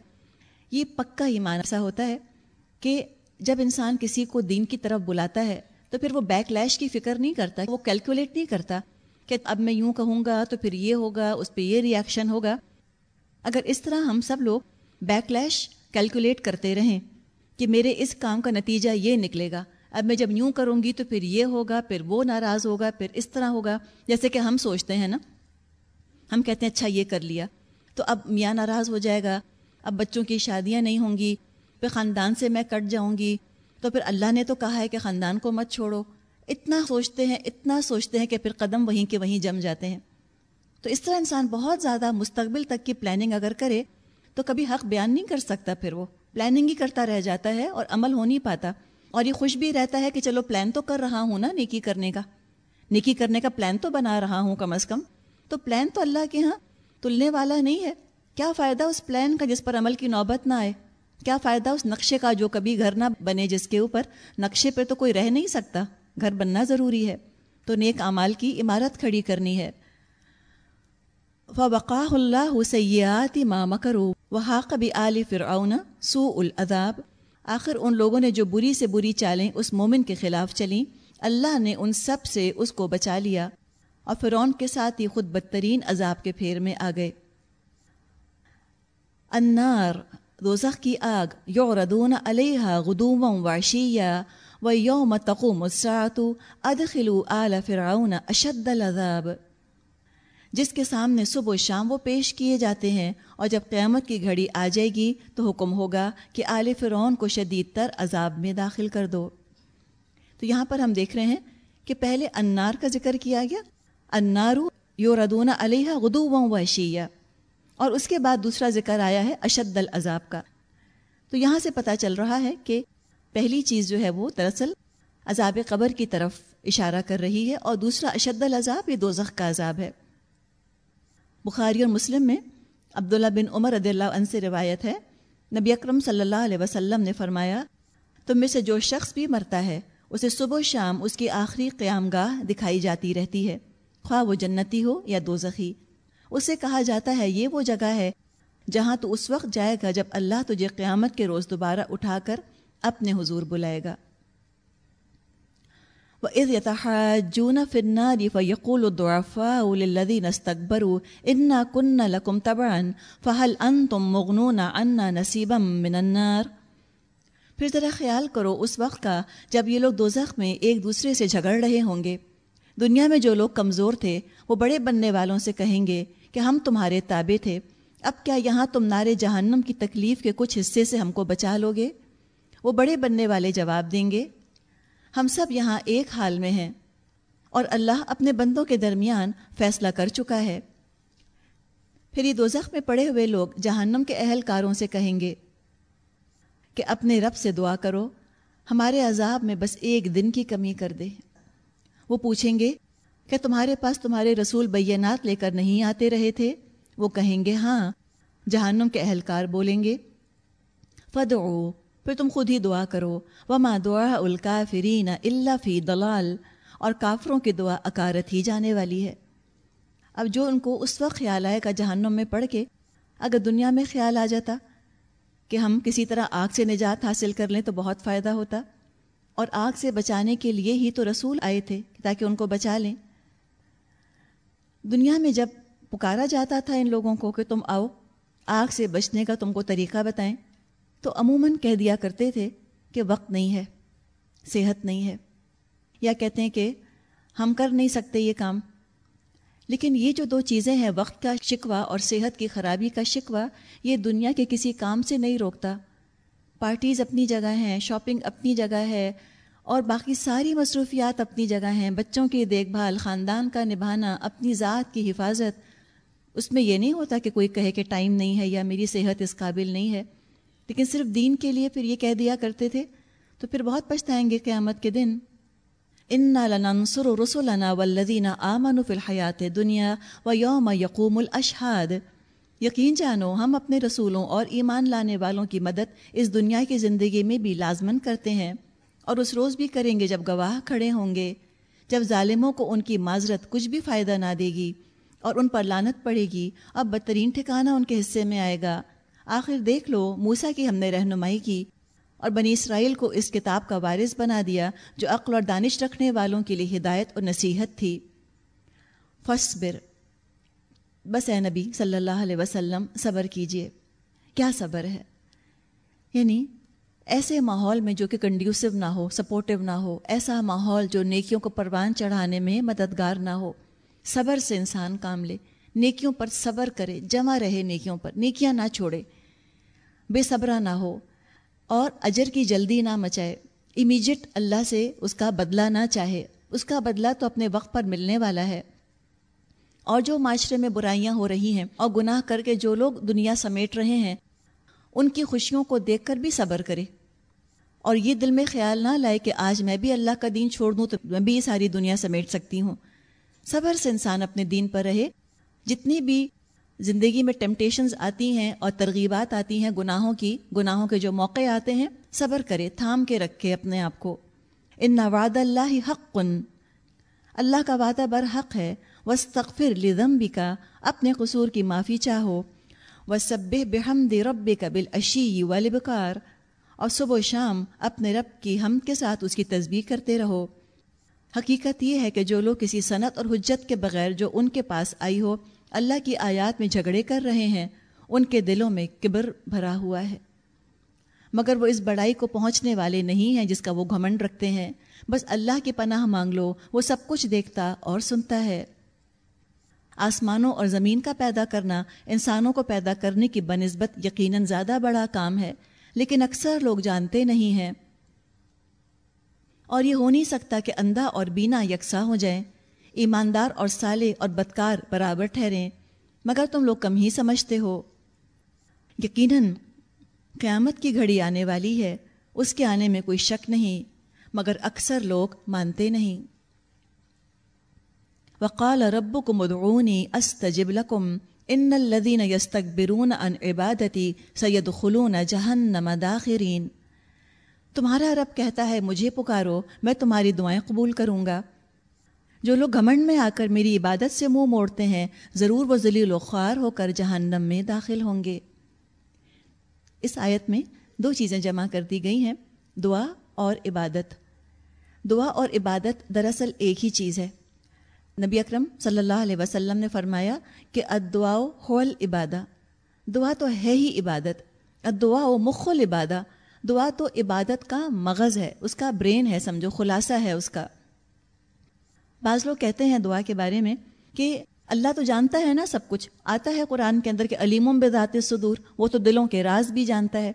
Speaker 1: یہ پکا ایمان ایسا ہوتا ہے کہ جب انسان کسی کو دین کی طرف بلاتا ہے تو پھر وہ بیک لیش کی فکر نہیں کرتا، وہ کیلکولیٹ نہیں کرتا کہ اب میں یوں کہوں گا تو پھر یہ ہوگا، اس پہ یہ ریئیکشن ہوگا۔ اگر اس طرح ہم سب لوگ بیک لیش کیلکولیٹ کرتے رہیں کہ میرے اس کام کا نتیجہ یہ نکلے گا، اب میں جب یوں کروں گی تو پھر یہ ہوگا، پھر وہ ناراض ہوگا، پھر اس طرح ہوگا، جیسے کہ ہم سوچتے ہیں نا۔ ہم کہتے ہیں اچھا یہ کر لیا۔ تو اب میاں ناراض ہو جائے گا۔ اب بچوں کی شادیاں نہیں ہوں گی۔ پھر خاندان سے میں کٹ جاؤں گی۔ تو پھر اللہ نے تو کہا ہے کہ خاندان کو مت چھوڑو۔ اتنا سوچتے ہیں، اتنا سوچتے ہیں کہ پھر قدم وہیں کے وہیں جم جاتے ہیں۔ تو اس طرح انسان بہت زیادہ مستقبل تک کی پلاننگ اگر کرے، تو کبھی حق بیان نہیں کر سکتا پھر وہ۔ پلاننگ ہی کرتا رہ جاتا ہے اور عمل ہو نہیں پاتا۔ اور یہ خوش بھی رہتا ہے کہ چلو پلان تو کر رہا ہوں نا نیکی کرنے کا۔ نیکی کرنے کا پلان تو بنا رہا ہوں کم از کم۔ تو پلان تو اللہ کے ہاں تلنے والا نہیں ہے۔ کیا فائدہ اس پلان کا جس پر عمل کی نوبت نہ آئے؟ کیا فائدہ اس نقشے کا جو کبھی گھر نہ بنے جس کے اوپر نقشے پہ تو کوئی رہ نہیں سکتا؟ گھر بننا ضروری ہے۔ تو نیک اعمال کی عمارت کھڑی کرنی ہے۔ فوقاہ اللہ سیات مام کرو و حاقب آل فرعون سو الاداب آخر ان لوگوں نے جو بری سے بری چالیں اس مومن کے خلاف چلیں، اللہ نے ان سب سے اس کو بچا لیا۔ اور فرعون کے ساتھ ہی خود بدترین عذاب کے پھیر میں آ گئے۔ انار دوزخ کی آگ یوردون علیہ غدوم واشیہ و یوم تقوم الساعت ادخلو آل فرعون اشد العذاب۔ جس کے سامنے صبح و شام وہ پیش کیے جاتے ہیں اور جب قیامت کی گھڑی آ جائے گی تو حکم ہوگا کہ آل فرعون کو شدید تر عذاب میں داخل کر دو۔ تو یہاں پر ہم دیکھ رہے ہیں کہ پہلے انار کا ذکر کیا گیا انارو یوردون علیہ غدو و اشیہ اور اس کے بعد دوسرا ذکر آیا ہے اشد العذاب کا۔ تو یہاں سے پتہ چل رہا ہے کہ پہلی چیز جو ہے وہ دراصل عذاب قبر کی طرف اشارہ کر رہی ہے اور دوسرا اشد العذاب، یہ دوزخ کا عذاب ہے۔ بخاری اور مسلم میں عبداللہ بن عمر رضی اللہ عنہ سے روایت ہے، نبی اکرم صلی اللہ علیہ وسلم نے فرمایا، تم میں سے جو شخص بھی مرتا ہے، اسے صبح و شام اس کی آخری قیام گاہ دکھائی جاتی رہتی ہے۔ خواہ وہ جنتی ہو یا دوزخی۔ اسے کہا جاتا ہے یہ وہ جگہ ہے جہاں تو اس وقت جائے گا جب اللہ تجھے قیامت کے روز دوبارہ اٹھا کر اپنے حضور بلائے گا۔ وَإِذْ يَتَحَاجُّونَ فِي النَّارِ فَيَقُولُ الضُّعَفَاءُ لِلَّذِينَ اسْتَكْبَرُوا إِنَّا كُنَّا لَكُمْ تَبْعًا فَهَلْ أَنْتُمْ مُغْنُونَ عَنَّا نَصِيبًا مِّنَ النَّارِ۔ پھر ذرا خیال کرو اس وقت کا جب یہ لوگ دوزخ میں ایک دوسرے سے جھگڑ رہے ہوں گے۔ دنیا میں جو لوگ کمزور تھے، وہ بڑے بننے والوں سے کہیں گے کہ ہم تمہارے تابع تھے۔ اب کیا یہاں تم نارے جہنم کی تکلیف کے کچھ حصے سے ہم کو بچا لو گے؟ وہ بڑے بننے والے جواب دیں گے، ہم سب یہاں ایک حال میں ہیں اور اللہ اپنے بندوں کے درمیان فیصلہ کر چکا ہے۔ پھر یہ دوزخ میں پڑے ہوئے لوگ جہنم کے اہلکاروں سے کہیں گے کہ اپنے رب سے دعا کرو، ہمارے عذاب میں بس ایک دن کی کمی کر دے۔ وہ پوچھیں گے کہ تمہارے پاس تمہارے رسول بینات لے کر نہیں آتے رہے تھے؟ وہ کہیں گے ہاں. جہنم کے اہلکار بولیں گے، فدعو. پھر تم خود ہی دعا کرو، وما دعا الکا فرین اللہ فی دلال اور کافروں کی دعا اکارت ہی جانے والی ہے۔ اب جو ان کو اس وقت خیال آئے گا جہنم میں پڑھ کے، اگر دنیا میں خیال آ جاتا کہ ہم کسی طرح آگ سے نجات حاصل کر لیں تو بہت فائدہ ہوتا۔ اور آگ سے بچانے کے لیے ہی تو رسول آئے تھے تاکہ ان کو بچا لیں۔ دنیا میں جب پکارا جاتا تھا ان لوگوں کو کہ تم آؤ، آگ سے بچنے کا تم کو طریقہ بتائیں، تو عموماً کہہ دیا کرتے تھے کہ وقت نہیں ہے، صحت نہیں ہے۔ یا کہتے ہیں کہ ہم کر نہیں سکتے یہ کام۔ لیکن یہ جو دو چیزیں ہیں، وقت کا شکوہ اور صحت کی خرابی کا شکوہ، یہ دنیا کے کسی کام سے نہیں روکتا۔ پارٹیز اپنی جگہ ہیں، شاپنگ اپنی جگہ ہے، اور باقی ساری مصروفیات اپنی جگہ ہیں۔ بچوں کی دیکھ بھال، خاندان کا نبھانا، اپنی ذات کی حفاظت، اس میں یہ نہیں ہوتا کہ کوئی کہے کہ ٹائم نہیں ہے یا میری صحت اس قابل نہیں ہے۔ لیکن صرف دین کے لیے پھر یہ کہہ دیا کرتے تھے، تو پھر بہت پچھتائیں گے قیامت کے دن۔ ان لننصر رسولنا والذین آمنوا فی الحیات دنیا و یوم یقوم الاشہاد یقین جانو، ہم اپنے رسولوں اور ایمان لانے والوں کی مدد اس دنیا کی زندگی میں بھی لازمن کرتے ہیں اور اس روز بھی کریں گے جب گواہ کھڑے ہوں گے، جب ظالموں کو ان کی معذرت کچھ بھی فائدہ نہ دے گی اور ان پر لانت پڑے گی، اب بدترین ٹھکانہ ان کے حصے میں آئے گا۔ آخر دیکھ لو موسا کی ہم نے رہنمائی کی اور بنی اسرائیل کو اس کتاب کا وارث بنا دیا جو عقل اور دانش رکھنے والوں کے لیے ہدایت اور نصیحت تھی۔ فصبر بس اے نبی صلی اللہ علیہ وسلم، صبر کیجیے۔ کیا صبر ہے؟ یعنی ایسے ماحول میں جو کہ کنڈیوسو نہ ہو سپورٹو نہ ہو، ایسا ماحول جو نیکیوں کو پروان چڑھانے میں مددگار نہ ہو۔ صبر سے انسان کام لے، نیکیوں پر صبر کرے، جمع رہے نیکیوں پر، نیکیاں نہ چھوڑے۔ بے صبرہ نہ ہو اور اجر کی جلدی نہ مچائے۔ امیجٹ اللہ سے اس کا بدلہ نہ چاہے۔ اس کا بدلہ تو اپنے وقت پر ملنے والا ہے۔ اور جو معاشرے میں برائیاں ہو رہی ہیں اور گناہ کر کے جو لوگ دنیا سمیٹ رہے ہیں، ان کی خوشیوں کو دیکھ کر بھی صبر کرے اور یہ دل میں خیال نہ لائے کہ آج میں بھی اللہ کا دین چھوڑ دوں تو میں بھی یہ ساری دنیا سمیٹ سکتی ہوں۔ صبر سے انسان اپنے دین پر رہے۔ جتنی بھی زندگی میں ٹیمپٹیشنز آتی ہیں اور ترغیبات آتی ہیں گناہوں کی، گناہوں کے جو موقع آتے ہیں، صبر کرے، تھام کے رکھے اپنے آپ کو۔ ان وعد اللہ حق۔ کن اللہ کا وعدہ بر حق ہے۔ وسطر لدمبی کا اپنے قصور کی معافی چاہو۔ و سب بحمد رب کا بل اشی والبکار اور صبح و شام اپنے رب کی ہم کے ساتھ اس کی تصویر کرتے رہو۔ حقیقت یہ ہے کہ جو لوگ کسی صنعت اور حجت کے بغیر جو ان کے پاس آئی ہو، اللہ کی آیات میں جھگڑے کر رہے ہیں۔ ان کے دلوں میں کبر بھرا ہوا ہے۔ مگر وہ اس بڑائی کو پہنچنے والے نہیں ہیں جس کا وہ گھمنڈ رکھتے ہیں۔ بس اللہ کی پناہ مانگ لو، وہ سب کچھ دیکھتا اور سنتا ہے۔ آسمانوں اور زمین کا پیدا کرنا انسانوں کو پیدا کرنے کی بنسبت یقیناً زیادہ بڑا کام ہے، لیکن اکثر لوگ جانتے نہیں ہیں۔ اور یہ ہو نہیں سکتا کہ اندھا اور بینا یکساں ہو جائیں۔ ایماندار اور سالے اور بدکار برابر ٹھہریں، مگر تم لوگ کم ہی سمجھتے ہو۔ یقیناً قیامت کی گھڑی آنے والی ہے، اس کے آنے میں کوئی شک نہیں، مگر اکثر لوگ مانتے نہیں۔ وقال رب کو مدعونی استجب لکم ان الذین یستکبرون عن عبادتی سید خلون جہنم داخرین تمہارا رب کہتا ہے، مجھے پکارو، میں تمہاری دعائیں قبول کروں گا۔ جو لوگ گھمنڈ میں آ کر میری عبادت سے منہ موڑتے ہیں، ضرور وہ ذلیل و خوار ہو کر جہنم میں داخل ہوں گے۔ اس آیت میں دو چیزیں جمع کر دی گئی ہیں، دعا اور عبادت۔ دعا اور عبادت دراصل ایک ہی چیز ہے۔ نبی اکرم صلی اللہ علیہ وسلم نے فرمایا کہ ادعا حول عبادہ دعا تو ہے ہی عبادت۔ ادعا و مخ العبادہ۔ دعا تو عبادت کا مغز ہے۔ اس کا برین ہے، سمجھو، خلاصہ ہے اس کا۔ بعض لوگ کہتے ہیں دعا کے بارے میں کہ اللہ تو جانتا ہے نا سب کچھ۔ آتا ہے قرآن کے اندر کہ علیموں بے صدور وہ تو دلوں کے راز بھی جانتا ہے۔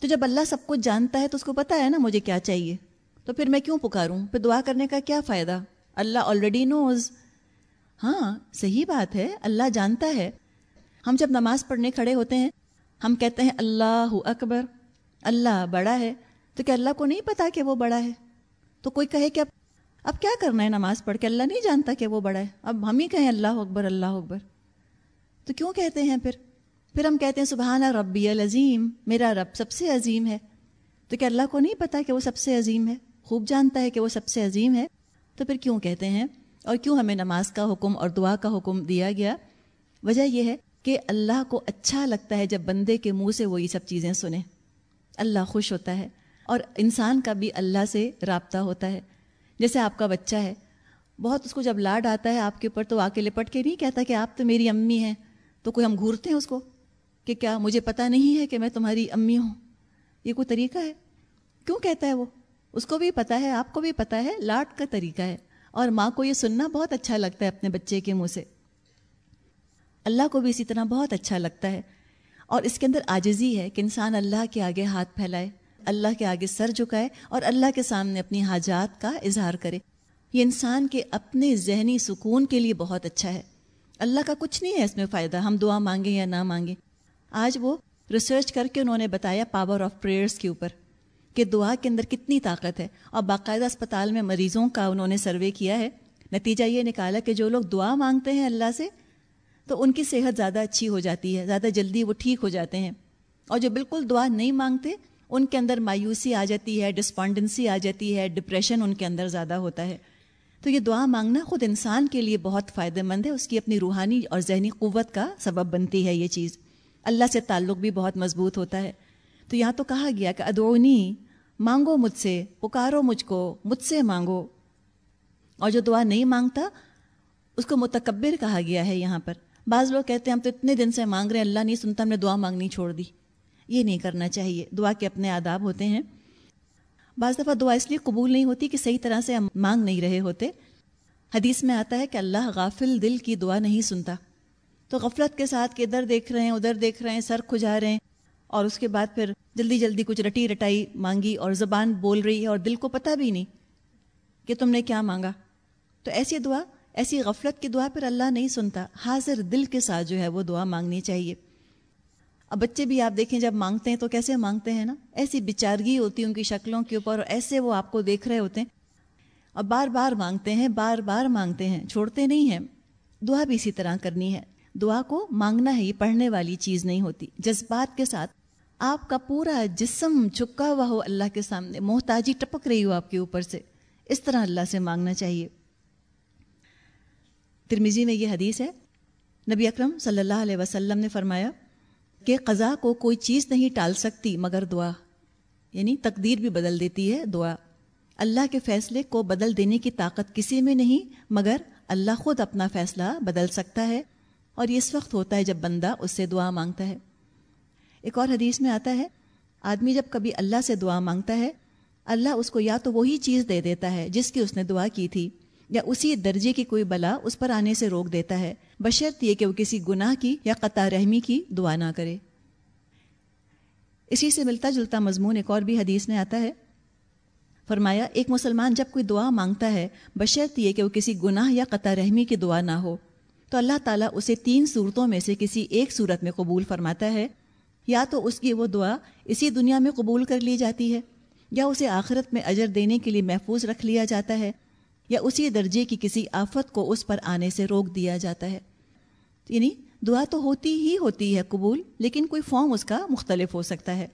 Speaker 1: تو جب اللہ سب کچھ جانتا ہے تو اس کو پتا ہے نا مجھے کیا چاہیے۔ تو پھر میں کیوں پکاروں؟ پھر دعا کرنے کا کیا فائدہ؟ اللہ آلریڈی نوز ہاں صحیح بات ہے، اللہ جانتا ہے۔ ہم جب نماز پڑھنے کھڑے ہوتے ہیں، ہم کہتے ہیں اللہ اکبر، اللہ بڑا ہے۔ تو کیا اللہ کو نہیں پتا کہ وہ بڑا ہے؟ تو کوئی کہے کہ اب اب کیا کرنا ہے نماز پڑھ کے؟ اللہ نہیں جانتا کہ وہ بڑا ہے۔ اب ہم ہی کہیں اللہ اکبر اللہ اکبر۔ تو کیوں کہتے ہیں پھر؟ پھر ہم کہتے ہیں سبحانہ ربی العظیم، میرا رب سب سے عظیم ہے۔ تو کیا اللہ کو نہیں پتا کہ وہ سب سے عظیم ہے؟ خوب جانتا ہے کہ وہ سب سے عظیم ہے۔ تو پھر کیوں کہتے ہیں؟ اور کیوں ہمیں نماز کا حکم اور دعا کا حکم دیا گیا؟ وجہ یہ ہے کہ اللہ کو اچھا لگتا ہے جب بندے کے منہ سے وہ یہ سب چیزیں سنیں۔ اللہ خوش ہوتا ہے اور انسان کا بھی اللہ سے رابطہ ہوتا ہے۔ جیسے آپ کا بچہ ہے، بہت اس کو جب لاڈ آتا ہے آپ کے اوپر تو آ کے لپٹ کے نہیں کہتا کہ آپ تو میری امی ہیں، تو کوئی ہم گھورتے ہیں اس کو کہ کیا مجھے پتا نہیں ہے کہ میں تمہاری امی ہوں؟ یہ کوئی طریقہ ہے؟ کیوں کہتا ہے وہ؟ اس کو بھی پتا ہے، آپ کو بھی پتا ہے، لاڈ کا طریقہ ہے۔ اور ماں کو یہ سننا بہت اچھا لگتا ہے اپنے بچے کے منہ سے۔ اللہ کو بھی اسی طرح بہت اچھا لگتا ہے۔ اور اس کے اندر آجزی ہے کہ انسان اللہ کے آگے ہاتھ پھیلائے، اللہ کے آگے سر جھکائے اور اللہ کے سامنے اپنی حاجات کا اظہار کرے۔ یہ انسان کے اپنے ذہنی سکون کے لیے بہت اچھا ہے۔ اللہ کا کچھ نہیں ہے اس میں فائدہ، ہم دعا مانگیں یا نہ مانگیں۔ آج وہ ریسرچ کر کے انہوں نے بتایا پاور آف پریئرس کے اوپر۔ کہ دعا کے اندر کتنی طاقت ہے۔ اور باقاعدہ اسپتال میں مریضوں کا انہوں نے سروے کیا ہے۔ نتیجہ یہ نکالا کہ جو لوگ دعا مانگتے ہیں اللہ سے، تو ان کی صحت زیادہ اچھی ہو جاتی ہے، زیادہ جلدی وہ ٹھیک ہو جاتے ہیں۔ اور جو بالکل دعا نہیں مانگتے، ان کے اندر مایوسی آ جاتی ہے، ڈسپونڈنسی آ جاتی ہے، ڈپریشن ان کے اندر زیادہ ہوتا ہے۔ تو یہ دعا مانگنا خود انسان کے لیے بہت فائدہ مند ہے، اس کی اپنی روحانی اور ذہنی قوت کا سبب بنتی ہے یہ چیز۔ اللہ سے تعلق بھی بہت مضبوط ہوتا ہے۔ تو یہاں تو کہا گیا کہ ادونی مانگو مجھ سے، پکارو مجھ کو، مجھ سے مانگو۔ اور جو دعا نہیں مانگتا، اس کو متکبر کہا گیا ہے یہاں پر۔ بعض لوگ کہتے ہیں، ہم تو اتنے دن سے مانگ رہے ہیں، اللہ نہیں سنتا، ہم نے دعا مانگنی چھوڑ دی۔ یہ نہیں کرنا چاہیے، دعا کے اپنے آداب ہوتے ہیں۔ بعض دفعہ دعا اس لیے قبول نہیں ہوتی کہ صحیح طرح سے ہم مانگ نہیں رہے ہوتے۔ حدیث میں آتا ہے کہ اللہ غافل دل کی دعا نہیں سنتا۔ تو غفلت کے ساتھ کہ ادھر دیکھ رہے ہیں، ادھر دیکھ رہے ہیں، سر کھجا رہے ہیں۔ اور اس کے بعد پھر جلدی جلدی کچھ رٹی رٹائی مانگی اور زبان بول رہی ہے اور دل کو پتہ بھی نہیں کہ تم نے کیا مانگا۔ تو ایسی دعا، ایسی غفلت کی دعا پھر اللہ نہیں سنتا۔ حاضر دل کے ساتھ جو ہے وہ دعا مانگنی چاہیے۔ اب بچے بھی آپ دیکھیں جب مانگتے ہیں تو کیسے مانگتے ہیں نا؟ ایسی بچارگی ہوتی ہے ان کی شکلوں کے اوپر اور ایسے وہ آپ کو دیکھ رہے ہوتے ہیں۔ اور بار بار مانگتے ہیں، بار بار مانگتے ہیں، چھوڑتے نہیں ہیں۔ دعا بھی اسی طرح کرنی ہے۔ دعا کو مانگنا ہے یہ پڑھنے والی چیز نہیں ہوتی۔ جذبات کے ساتھ آپ کا پورا جسم چکا ہوا ہو اللہ کے سامنے، محتاجی ٹپک رہی ہو آپ کے اوپر سے۔ اس طرح اللہ سے مانگنا چاہیے۔ ترمیزی میں یہ حدیث ہے، نبی اکرم صلی اللہ علیہ وسلم نے فرمایا کہ قضا کو کوئی چیز نہیں ٹال سکتی مگر دعا۔ یعنی تقدیر بھی بدل دیتی ہے دعا۔ اللہ کے فیصلے کو بدل دینے کی طاقت کسی میں نہیں، مگر اللہ خود اپنا فیصلہ بدل سکتا ہے۔ اور یہ اس وقت ہوتا ہے جب بندہ اس سے دعا مانگتا ہے۔ ایک اور حدیث میں آتا ہے، آدمی جب کبھی اللہ سے دعا مانگتا ہے، اللہ اس کو یا تو وہی چیز دے دیتا ہے جس کی اس نے دعا کی تھی، یا اسی درجے کی کوئی بلا اس پر آنے سے روک دیتا ہے، بشرط یہ کہ وہ کسی گناہ کی یا قطع رحمی کی دعا نہ کرے۔ اسی سے ملتا جلتا مضمون ایک اور بھی حدیث میں آتا ہے۔ فرمایا، ایک مسلمان جب کوئی دعا مانگتا ہے، بشرط یہ کہ وہ کسی گناہ یا قطع رحمی کی دعا نہ ہو۔ تو اللہ تعالیٰ اسے تین صورتوں میں سے کسی ایک صورت میں قبول فرماتا ہے۔ یا تو اس کی وہ دعا اسی دنیا میں قبول کر لی جاتی ہے، یا اسے آخرت میں اجر دینے کے لیے محفوظ رکھ لیا جاتا ہے، یا اسی درجے کی کسی آفت کو اس پر آنے سے روک دیا جاتا ہے۔ یعنی دعا تو ہوتی ہی ہوتی ہے قبول، لیکن کوئی فارم اس کا مختلف ہو سکتا ہے۔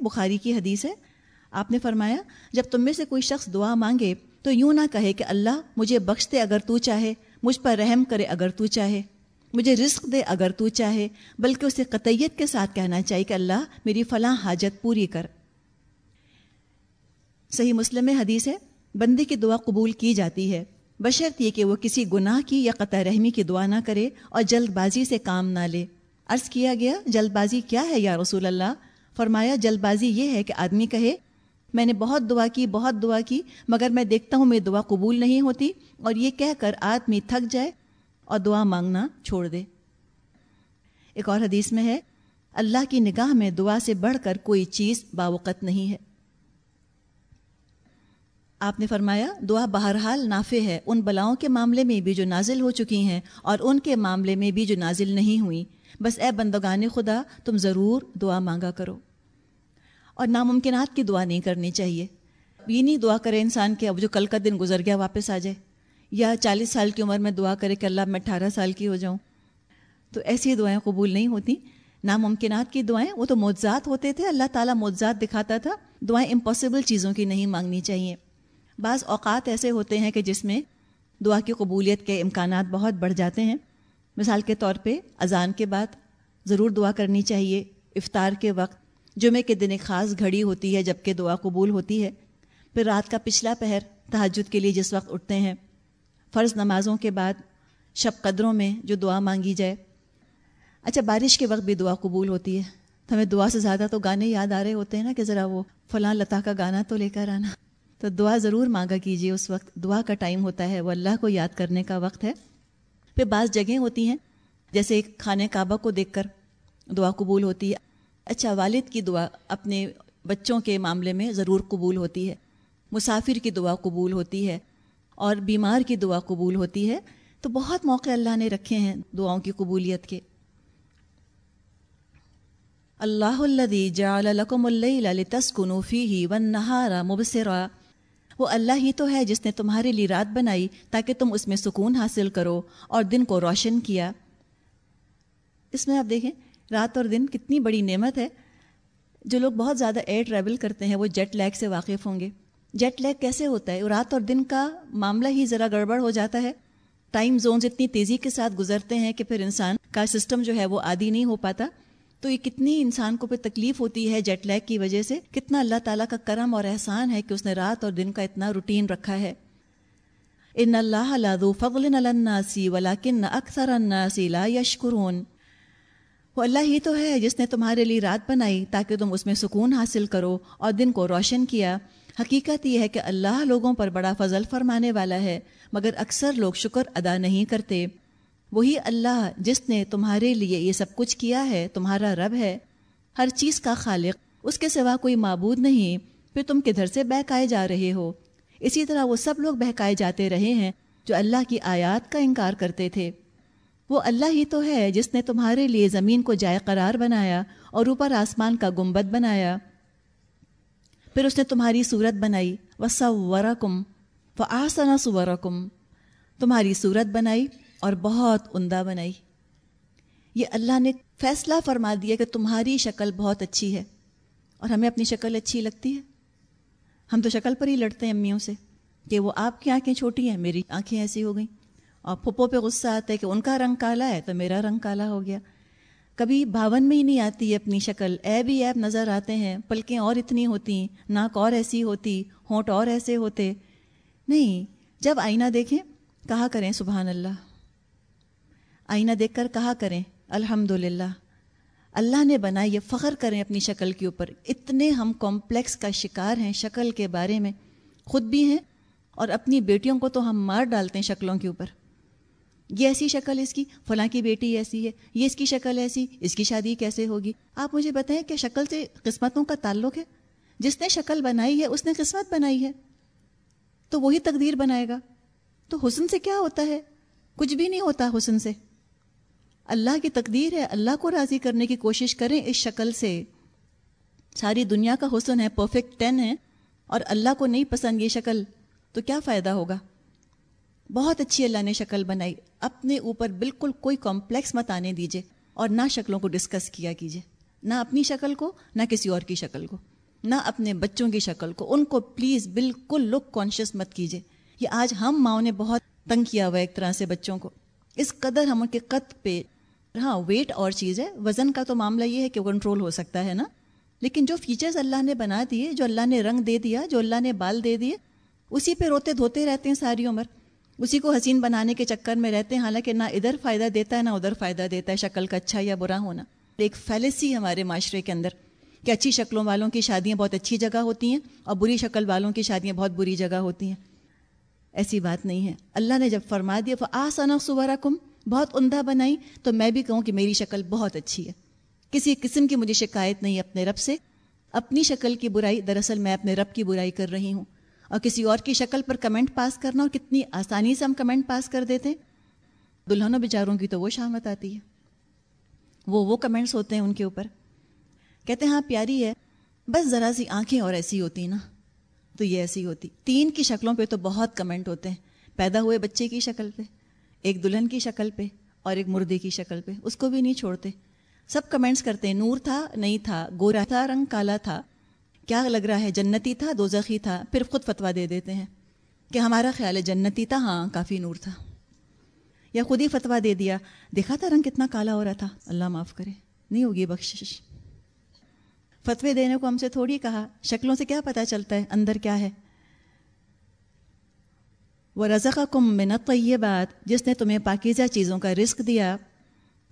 Speaker 1: بخاری کی حدیث ہے، آپ نے فرمایا، جب تم میں سے کوئی شخص دعا مانگے تو یوں نہ کہے کہ اللہ مجھے بخش دے اگر تو چاہے۔ مجھ پر رحم کرے اگر تو چاہے، مجھے رزق دے اگر تو چاہے، بلکہ اسے قطعیت کے ساتھ کہنا چاہیے کہ اللہ میری فلاں حاجت پوری کر۔ صحیح مسلم میں حدیث ہے بندی کی دعا قبول کی جاتی ہے۔ بشرط یہ کہ وہ کسی گناہ کی یا قطع رحمی کی دعا نہ کرے اور جلد بازی سے کام نہ لے۔ عرض کیا گیا، جلد بازی کیا ہے یا رسول اللہ؟ فرمایا، جلد بازی یہ ہے کہ آدمی کہے میں نے بہت دعا کی، بہت دعا کی، مگر میں دیکھتا ہوں میری دعا قبول نہیں ہوتی اور یہ کہہ کر آدمی تھک جائے اور دعا مانگنا چھوڑ دے۔ ایک اور حدیث میں ہے، اللہ کی نگاہ میں دعا سے بڑھ کر کوئی چیز باوقت نہیں ہے۔ آپ نے فرمایا، دعا بہرحال نافع ہے۔ ان بلاؤں کے معاملے میں بھی جو نازل ہو چکی ہیں اور ان کے معاملے میں بھی جو نازل نہیں ہوئی۔ بس اے بندگان خدا، تم ضرور دعا مانگا کرو۔ اور ناممکنات کی دعا نہیں کرنی چاہیے۔ یہ نہیں دعا کرے انسان کہ اب جو کل کا دن گزر گیا واپس آ جائے، یا چالیس سال کی عمر میں دعا کرے کہ اللہ میں اٹھارہ سال کی ہو جاؤں۔ تو ایسی دعائیں قبول نہیں ہوتی۔ ناممکنات کی دعائیں، وہ تو معجزات ہوتے تھے۔ اللہ تعالیٰ معجزات دکھاتا تھا۔ دعائیں امپاسبل چیزوں کی نہیں مانگنی چاہیے۔ بعض اوقات ایسے ہوتے ہیں کہ جس میں دعا کی قبولیت کے امکانات بہت بڑھ جاتے ہیں۔ مثال کے طور پہ اذان کے بعد ضرور دعا کرنی چاہیے۔ افطار کے وقت جمعے کے دن ایک خاص گھڑی ہوتی ہے جبکہ دعا قبول ہوتی ہے۔ پھر رات کا پچھلا پہر تحجد کے لیے جس وقت اٹھتے ہیں، فرض نمازوں کے بعد شب قدروں میں جو دعا مانگی جائے۔ اچھا بارش کے وقت بھی دعا قبول ہوتی ہے۔ تو ہمیں دعا سے زیادہ تو گانے یاد آ رہے ہوتے ہیں نا کہ ذرا وہ فلاں لتا کا گانا تو لے کر آنا۔ تو دعا ضرور مانگا کیجیے اس وقت دعا کا ٹائم ہوتا ہے، وہ اللہ کو یاد کرنے کا وقت ہے۔ پھر بعض جگہیں ہوتی ہیں، جیسے خانہ کعبہ کو دیکھ کر دعا قبول ہوتی ہے۔ اچھا والد کی دعا اپنے بچوں کے معاملے میں ضرور قبول ہوتی ہے۔ مسافر کی دعا قبول ہوتی ہے اور بیمار کی دعا قبول ہوتی ہے۔ تو بہت موقع اللہ نے رکھے ہیں دعاؤں کی قبولیت کے۔ اللہ الدی جعل لکم اللیل لتسکنوا فیہ والنہار مبصرا۔ وہ اللہ ہی تو ہے جس نے تمہارے لیے رات بنائی تاکہ تم اس میں سکون حاصل کرو اور دن کو روشن کیا۔ اس میں آپ دیکھیں۔ رات اور دن کتنی بڑی نعمت ہے۔ جو لوگ بہت زیادہ ایئر ٹریول کرتے ہیں، وہ جیٹ لیگ سے واقف ہوں گے۔ جیٹ لیگ کیسے ہوتا ہے؟ رات اور دن کا معاملہ ہی ذرا گڑبڑ ہو جاتا ہے۔ ٹائم زونز اتنی تیزی کے ساتھ گزرتے ہیں کہ پھر انسان کا سسٹم جو ہے وہ عادی نہیں ہو پاتا۔ تو یہ کتنی انسان کو پھر تکلیف ہوتی ہے جیٹ لیگ کی وجہ سے۔ کتنا اللہ تعالیٰ کا کرم اور احسان ہے کہ اس نے رات اور دن کا اتنا روٹین رکھا ہے۔ ان اللہ فضل الناسی ولاکن اکثر الناسی لا یشکرون۔ وہ اللہ ہی تو ہے جس نے تمہارے لیے رات بنائی تاکہ تم اس میں سکون حاصل کرو اور دن کو روشن کیا۔ حقیقت یہ ہے کہ اللہ لوگوں پر بڑا فضل فرمانے والا ہے، مگر اکثر لوگ شکر ادا نہیں کرتے۔ وہی اللہ جس نے تمہارے لیے یہ سب کچھ کیا ہے، تمہارا رب ہے۔ ہر چیز کا خالق، اس کے سوا کوئی معبود نہیں۔ پھر تم کدھر سے بہکائے جا رہے ہو؟ اسی طرح وہ سب لوگ بہکائے جاتے رہے ہیں جو اللہ کی آیات کا انکار کرتے تھے۔ وہ اللہ ہی تو ہے جس نے تمہارے لیے زمین کو جائے قرار بنایا اور اوپر آسمان کا گنبد بنایا۔ پھر اس نے تمہاری صورت بنائی۔ وسورا کم و آسنا کم تمہاری صورت بنائی اور بہت عمدہ بنائی۔ یہ اللہ نے فیصلہ فرما دیا کہ تمہاری شکل بہت اچھی ہے اور ہمیں اپنی شکل اچھی لگتی ہے۔ ہم تو شکل پر ہی لڑتے ہیں امیوں سے کہ وہ آپ کی آنکھیں چھوٹی ہیں، میری آنکھیں ایسی ہو گئیں۔ اور پھپھو پہ غصہ آتا ہے کہ ان کا رنگ کالا ہے تو میرا رنگ کالا ہو گیا۔ کبھی بھاون میں ہی نہیں آتی ہے اپنی شکل۔ اے بھی ایب نظر آتے ہیں، پلکیں اور اتنی ہوتی، ناک اور ایسی ہوتی، ہونٹ اور ایسے ہوتے۔ نہیں، جب آئینہ دیکھیں، کہا کریں سبحان اللہ۔ آئینہ دیکھ کر کہا کریں الحمد للہ اللہ نے بنا یہ فخر کریں اپنی شکل کے اوپر۔ اتنے ہم کمپلیکس کا شکار ہیں شکل کے بارے میں۔ خود بھی ہیں اور اپنی بیٹیوں کو تو ہم مار ڈالتے ہیں شکلوں کے اوپر۔ یہ ایسی شکل اس کی، فلاں کی بیٹی ایسی ہے، یہ اس کی شکل ایسی، اس کی شادی کیسے ہوگی؟ آپ مجھے بتائیں کہ شکل سے قسمتوں کا تعلق ہے؟ جس نے شکل بنائی ہے، اس نے قسمت بنائی ہے، تو وہی تقدیر بنائے گا۔ تو حسن سے کیا ہوتا ہے؟ کچھ بھی نہیں ہوتا حسن سے۔ اللہ کی تقدیر ہے، اللہ کو راضی کرنے کی کوشش کریں اس شکل سے۔ ساری دنیا کا حسن ہے پرفیکٹ ٹین ہے، اور اللہ کو نہیں پسند یہ شکل، تو کیا فائدہ ہوگا؟ بہت اچھی اللہ نے شکل بنائی۔ اپنے اوپر بالکل کوئی کمپلیکس مت آنے دیجیے اور نہ شکلوں کو ڈسکس کیا کیجیے نہ اپنی شکل کو، نہ کسی اور کی شکل کو۔ نہ اپنے بچوں کی شکل کو۔ ان کو پلیز بالکل لک کانشیس مت کیجیے یہ آج ہم ماؤں نے بہت تنگ کیا ہوا ایک طرح سے بچوں کو۔ اس قدر ہم ان کے قد پہ ہاں ویٹ اور چیز ہے۔ وزن کا تو معاملہ یہ ہے کہ وہ کنٹرول ہو سکتا ہے نا۔ لیکن جو فیچرز اللہ نے بنا دیے، جو اللہ نے رنگ دے دیا، جو اللہ نے بال دے دیے، اسی پہ روتے دھوتے رہتے ہیں ساری عمر۔ اسی کو حسین بنانے کے چکر میں رہتے ہیں، حالانکہ نہ ادھر فائدہ دیتا ہے، نہ ادھر فائدہ دیتا ہے، شکل کا اچھا یا برا ہونا۔ ایک فیلسی ہمارے معاشرے کے اندر کہ اچھی شکلوں والوں کی شادیاں بہت اچھی جگہ ہوتی ہیں اور بری شکل والوں کی شادیاں بہت بری جگہ ہوتی ہیں۔ ایسی بات نہیں ہے۔ اللہ نے جب فرما دیا وہ آسانہ صبح کم بہت عمدہ بنائی، تو میں بھی کہوں کہ میری شکل بہت اچھی ہے۔ کسی قسم کی مجھے شکایت نہیں اپنے رب سے۔ اپنی شکل کی برائی، دراصل میں اپنے رب کی برائی کر رہی ہوں۔ اور کسی اور کی شکل پر کمنٹ پاس کرنا اور کتنی آسانی سے ہم کمنٹ پاس کر دیتے دلہنوں بیچاروں کی تو وہ شامت آتی ہے۔ وہ وہ کمنٹس ہوتے ہیں ان کے اوپر۔ کہتے ہیں ہاں پیاری ہے۔ بس ذرا سی آنکھیں اور ایسی ہوتی نا۔ تو یہ ایسی ہوتی۔ تین کی شکلوں پہ تو بہت کمنٹ ہوتے ہیں۔ پیدا ہوئے بچے کی شکل پہ، ایک دلہن کی شکل پہ اور ایک مردے کی شکل پہ۔ اس کو بھی نہیں چھوڑتے۔ سب کمنٹس کرتے ہیں، نور تھا، نہیں تھا، گورا تھا، رنگ کالا تھا۔ کیا لگ رہا ہے؟ جنتی تھا دو زخی تھا، پھر خود فتوا دے دیتے ہیں کہ ہمارا خیال ہے جنتی تھا ہاں کافی نور تھا۔ یا خود ہی فتوا دے دیا، دیکھا تھا رنگ کتنا کالا ہو رہا تھا۔ اللہ معاف کرے، نہیں ہوگی بخشش۔ فتوے دینے کو ہم سے تھوڑی کہا، شکلوں سے کیا پتا چلتا ہے، اندر کیا ہے۔ وہ رضا کم منت یہ بات جس نے تمہیں پاکیزہ چیزوں کا رزق دیا،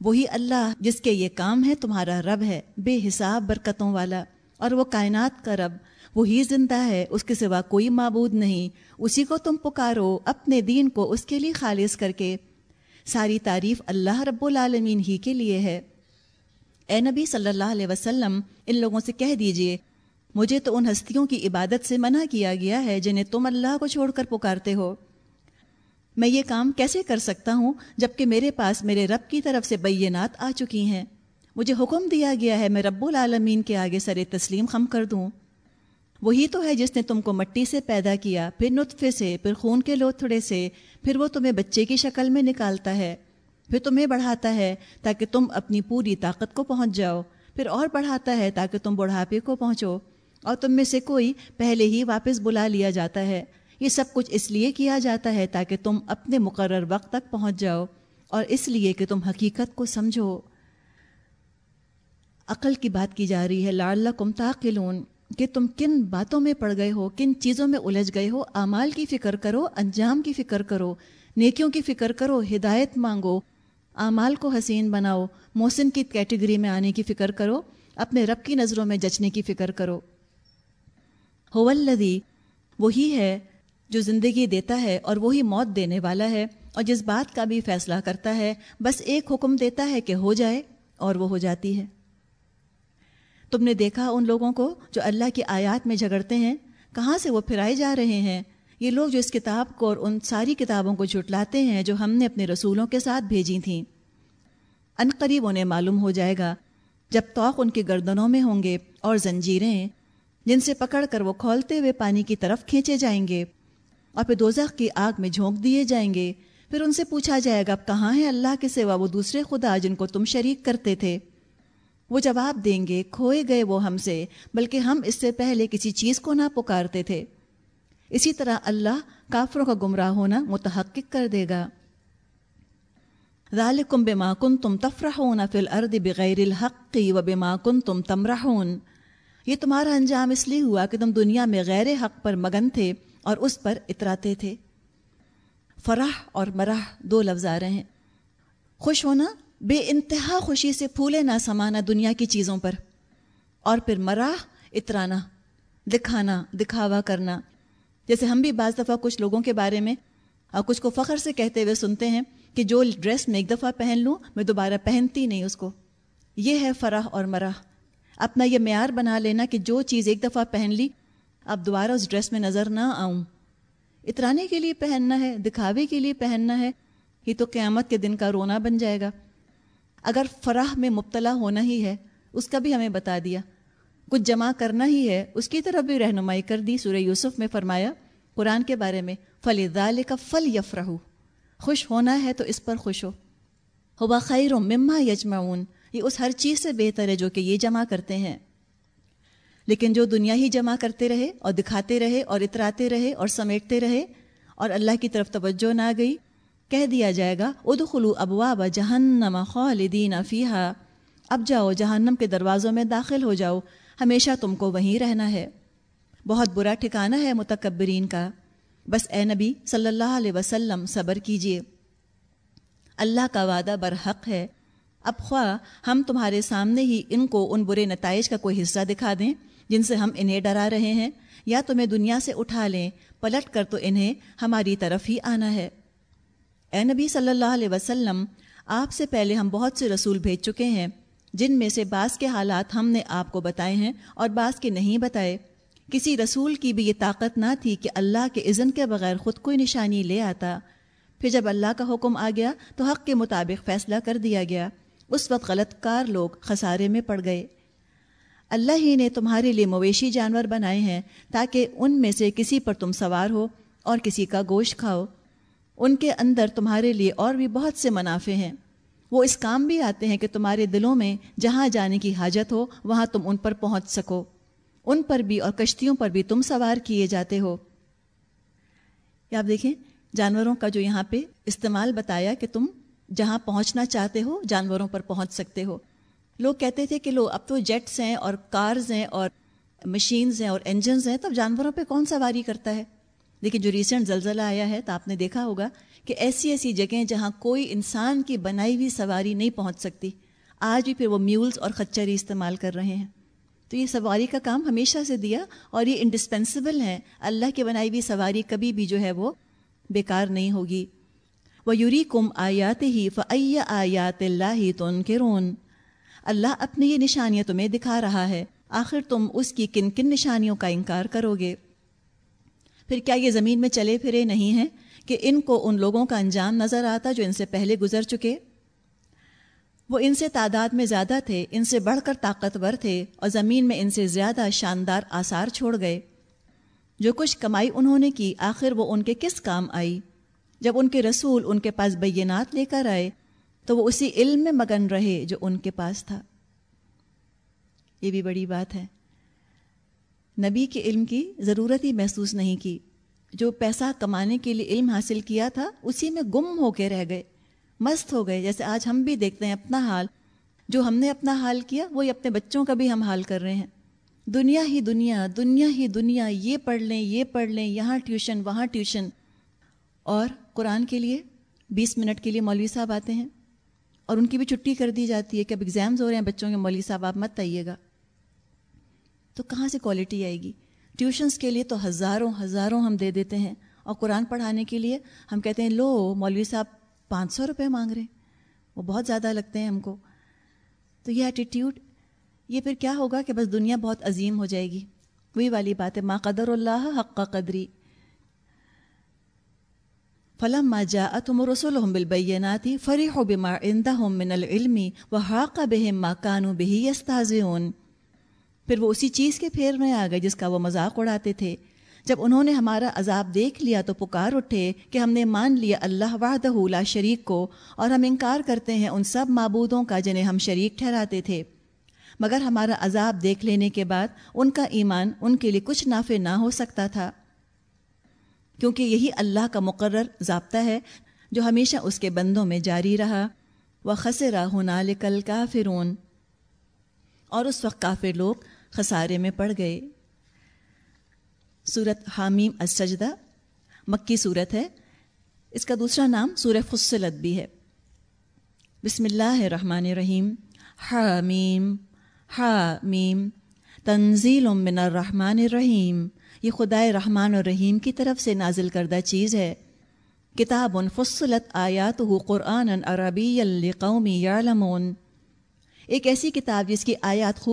Speaker 1: وہی اللہ جس کے یہ کام ہے، تمہارا رب ہے، بے حساب برکتوں والا۔ اور وہ کائنات کا رب، وہی زندہ ہے، اس کے سوا کوئی معبود نہیں۔ اسی کو تم پکارو، اپنے دین کو اس کے لیے خالص کر کے۔ ساری تعریف اللہ رب العالمین ہی کے لیے ہے۔ اے نبی صلی اللہ علیہ وسلم، ان لوگوں سے کہہ دیجیے، مجھے تو ان ہستیوں کی عبادت سے منع کیا گیا ہے جنہیں تم اللہ کو چھوڑ کر پکارتے ہو۔ میں یہ کام کیسے کر سکتا ہوں جبکہ میرے پاس میرے رب کی طرف سے بینات آ چکی ہیں؟ مجھے حکم دیا گیا ہے، میں رب العالمین کے آگے سر تسلیم خم کر دوں۔ وہی تو ہے جس نے تم کو مٹی سے پیدا کیا، پھر نطفے سے، پھر خون کے لوتھڑے سے، پھر وہ تمہیں بچے کی شکل میں نکالتا ہے۔ پھر تمہیں بڑھاتا ہے تاکہ تم اپنی پوری طاقت کو پہنچ جاؤ۔ پھر اور بڑھاتا ہے تاکہ تم بڑھاپے کو پہنچو۔ اور تم میں سے کوئی پہلے ہی واپس بلا لیا جاتا ہے۔ یہ سب کچھ اس لیے کیا جاتا ہے تاکہ تم اپنے مقرر وقت تک پہنچ جاؤ اور اس لیے کہ تم حقیقت کو سمجھو۔ عقل کی بات کی جا رہی ہے لاڑ کم تاخلون کہ تم کن باتوں میں پڑ گئے ہو، کن چیزوں میں الجھ گئے ہو؟ اعمال کی فکر کرو، انجام کی فکر کرو، نیکیوں کی فکر کرو، ہدایت مانگو، اعمال کو حسین بناؤ، محسن کی کیٹیگری میں آنے کی فکر کرو، اپنے رب کی نظروں میں جچنے کی فکر کرو۔ ہودی وہی ہے جو زندگی دیتا ہے اور وہی موت دینے والا ہے، اور جس بات کا بھی فیصلہ کرتا ہے، بس ایک حکم دیتا ہے کہ ہو جائے اور وہ ہو جاتی ہے۔ تم نے دیکھا ان لوگوں کو جو اللہ کی آیات میں جھگڑتے ہیں؟ کہاں سے وہ پھرائے جا رہے ہیں؟ یہ لوگ جو اس کتاب کو اور ان ساری کتابوں کو جھٹلاتے ہیں جو ہم نے اپنے رسولوں کے ساتھ بھیجی تھیں۔ ان قریب انہیں معلوم ہو جائے گا جب توق ان کی گردنوں میں ہوں گے اور زنجیریں جن سے پکڑ کر وہ کھولتے ہوئے پانی کی طرف کھینچے جائیں گے اور پھر دوزخ کی آگ میں جھونک دیے جائیں گے۔ پھر ان سے پوچھا جائے گا، اب کہاں ہے اللہ کے سوا وہ دوسرے خدا جن کو تم شریک کرتے تھے؟ وہ جواب دیں گے، کھوئے گئے وہ ہم سے، بلکہ ہم اس سے پہلے کسی چیز کو نہ پکارتے تھے۔ اسی طرح اللہ کافروں کا گمراہ ہونا متحقق کر دے گا۔ ذالکم بما کنتم تفرحون فی الارض بغیر الحق و بما کنتم تمرحون۔ یہ تمہارا انجام اس لیے ہوا کہ تم دنیا میں غیر حق پر مگن تھے اور اس پر اتراتے تھے۔ فرح اور مرح دو لفظ آ رہے ہیں۔ خوش ہونا بے انتہا خوشی سے پھولے نہ سمانا دنیا کی چیزوں پر۔ اور پھر مراح اترانا، دکھانا، دکھاوا کرنا۔ جیسے ہم بھی بعض دفعہ کچھ لوگوں کے بارے میں، اور کچھ کو فخر سے کہتے ہوئے سنتے ہیں کہ جو ڈریس میں ایک دفعہ پہن لوں، میں دوبارہ پہنتی نہیں اس کو۔ یہ ہے فرح اور مراح اپنا یہ معیار بنا لینا کہ جو چیز ایک دفعہ پہن لی، اب دوبارہ اس ڈریس میں نظر نہ آؤں۔ اترانے کے لیے پہننا ہے، دکھاوے کے لیے پہننا ہے یہ تو قیامت کے دن کا رونا بن جائے گا۔ اگر فراہ میں مبتلا ہونا ہی ہے، اس کا بھی ہمیں بتا دیا۔ کچھ جمع کرنا ہی ہے، اس کی طرف بھی رہنمائی کر دی سورہ یوسف میں فرمایا، قرآن کے بارے میں فل دال کا فل یفرح خوش ہونا ہے تو اس پر خوش ہو۔ ہوا خیر و مما یجمعون۔ یہ اس ہر چیز سے بہتر ہے جو کہ یہ جمع کرتے ہیں۔ لیکن جو دنیا ہی جمع کرتے رہے اور دکھاتے رہے اور اتراتے رہے اور سمیٹتے رہے اور اللہ کی طرف توجہ نہ گئی کہہ دیا جائے گا ادخلو ابواب جہنم خالدین فیہا۔ اب جاؤ، جہنم کے دروازوں میں داخل ہو جاؤ۔ ہمیشہ تم کو وہیں رہنا ہے۔ بہت برا ٹھکانہ ہے متکبرین کا۔ بس اے نبی صلی اللہ علیہ وسلم، صبر کیجیے۔ اللہ کا وعدہ برحق ہے۔ اب خواہ ہم تمہارے سامنے ہی ان کو ان برے نتائج کا کوئی حصہ دکھا دیں جن سے ہم انہیں ڈرا رہے ہیں، یا تمہیں دنیا سے اٹھا لیں، پلٹ کر تو انہیں ہماری طرف ہی آنا ہے۔ اے نبی صلی اللہ علیہ وسلم، آپ سے پہلے ہم بہت سے رسول بھیج چکے ہیں، جن میں سے بعض کے حالات ہم نے آپ کو بتائے ہیں اور بعض کے نہیں بتائے۔ کسی رسول کی بھی یہ طاقت نہ تھی کہ اللہ کے اذن کے بغیر خود کوئی نشانی لے آتا۔ پھر جب اللہ کا حکم آ گیا تو حق کے مطابق فیصلہ کر دیا گیا۔ اس وقت غلط کار لوگ خسارے میں پڑ گئے۔ اللہ ہی نے تمہارے لیے مویشی جانور بنائے ہیں تاکہ ان میں سے کسی پر تم سوار ہو اور کسی کا گوشت کھاؤ۔ ان کے اندر تمہارے لیے اور بھی بہت سے منافع ہیں۔ وہ اس کام بھی آتے ہیں کہ تمہارے دلوں میں جہاں جانے کی حاجت ہو، وہاں تم ان پر پہنچ سکو۔ ان پر بھی اور کشتیوں پر بھی تم سوار کیے جاتے ہو۔ یا آپ دیکھیں، جانوروں کا جو یہاں پہ استعمال بتایا کہ تم جہاں پہنچنا چاہتے ہو، جانوروں پر پہنچ سکتے ہو۔ لوگ کہتے تھے کہ لو، اب تو جیٹس ہیں اور کارز ہیں اور مشینز ہیں اور انجنز ہیں تب جانوروں پہ کون سواری کرتا ہے؟ لیکن جو ریسنٹ زلزلہ آیا ہے تو آپ نے دیکھا ہوگا کہ ایسی ایسی جگہیں جہاں کوئی انسان کی بنائی ہوئی سواری نہیں پہنچ سکتی، آج بھی پھر وہ میولز اور خچری استعمال کر رہے ہیں۔ تو یہ سواری کا کام ہمیشہ سے دیا اور یہ انڈسپینسیبل ہے اللہ کی بنائی ہوئی سواری کبھی بھی جو ہے وہ بیکار نہیں ہوگی۔ وہ یوری کم آیات ہی فعیہ آیات اللہ تو ان کے رون اللہ اپنی یہ نشانیاں تمہیں دکھا رہا ہے۔ آخر تم اس کی کن کن نشانیوں کا انکار کرو گے۔ پھر کیا یہ زمین میں چلے پھرے نہیں ہیں کہ ان کو ان لوگوں کا انجام نظر آتا جو ان سے پہلے گزر چکے؟ وہ ان سے تعداد میں زیادہ تھے، ان سے بڑھ کر طاقتور تھے اور زمین میں ان سے زیادہ شاندار آثار چھوڑ گئے۔ جو کچھ کمائی انہوں نے کی، آخر وہ ان کے کس کام آئی؟ جب ان کے رسول ان کے پاس بینات لے کر آئے، تو وہ اسی علم میں مگن رہے جو ان کے پاس تھا۔ یہ بھی بڑی بات ہے۔ نبی کے علم کی ضرورت ہی محسوس نہیں کی۔ جو پیسہ کمانے کے لیے علم حاصل کیا تھا، اسی میں گم ہو کے رہ گئے، مست ہو گئے۔ جیسے آج ہم بھی دیکھتے ہیں اپنا حال۔ جو ہم نے اپنا حال کیا، وہی اپنے بچوں کا بھی ہم حال کر رہے ہیں۔ دنیا ہی دنیا دنیا ہی دنیا، یہ پڑھ لیں، یہ پڑھ لیں، یہاں ٹیوشن، وہاں ٹیوشن۔ اور قرآن کے لیے بیس منٹ کے لیے مولوی صاحب آتے ہیں۔ اور ان کی بھی چھٹی کر دی جاتی ہے کہ اب ایگزامز ہو رہے ہیں، بچوں کے مولوی صاحب، آپ مت آئیے گا۔ تو کہاں سے کوالٹی آئے گی؟ ٹیوشنس کے لیے تو ہزاروں ہزاروں ہم دے دیتے ہیں اور قرآن پڑھانے کے لیے ہم کہتے ہیں، لو، مولوی صاحب پانچ سو روپے مانگ رہے ہیں۔ وہ بہت زیادہ لگتے ہیں ہم کو۔ تو یہ ایٹیٹیوڈ یہ پھر کیا ہوگا کہ بس دنیا بہت عظیم ہو جائے گی؟ وہی والی بات ہے، ما قدر اللہ حق کا قدری فلم ما جا اتم رسول بالبیناتی فریح بما عندهم من العلم وحاق بهم ما كانوا به يستهزئون۔ پھر وہ اسی چیز کے پھیر میں آ گئے جس کا وہ مذاق اڑاتے تھے۔ جب انہوں نے ہمارا عذاب دیکھ لیا تو پکار اٹھے کہ ہم نے مان لیا اللہ وحدہ لا شریک کو اور ہم انکار کرتے ہیں ان سب معبودوں کا جنہیں ہم شریک ٹھہراتے تھے۔ مگر ہمارا عذاب دیکھ لینے کے بعد ان کا ایمان ان کے لیے کچھ نافع نہ ہو سکتا تھا۔ کیونکہ یہی اللہ کا مقرر ضابطہ ہے جو ہمیشہ اس کے بندوں میں جاری رہا۔ وہ خسرا ہونا لکل کا فرون اور اس وقت کافر لوگ خسارے میں پڑ گئے۔ صورت حامیم السجدہ، مکی صورت ہے۔ اس کا دوسرا نام سورہ فصلت بھی ہے۔ بسم اللہ الرحمن الرحیم۔ حامیم حامیم، تنزیل من الرحمن الرحیم۔ یہ خدائے رحمان الرحیم کی طرف سے نازل کردہ چیز ہے۔ کتاب فصلت آیات ہو قرآن عربی القومی یعلمون۔ ایک ایسی کتاب جس کی آیات خوب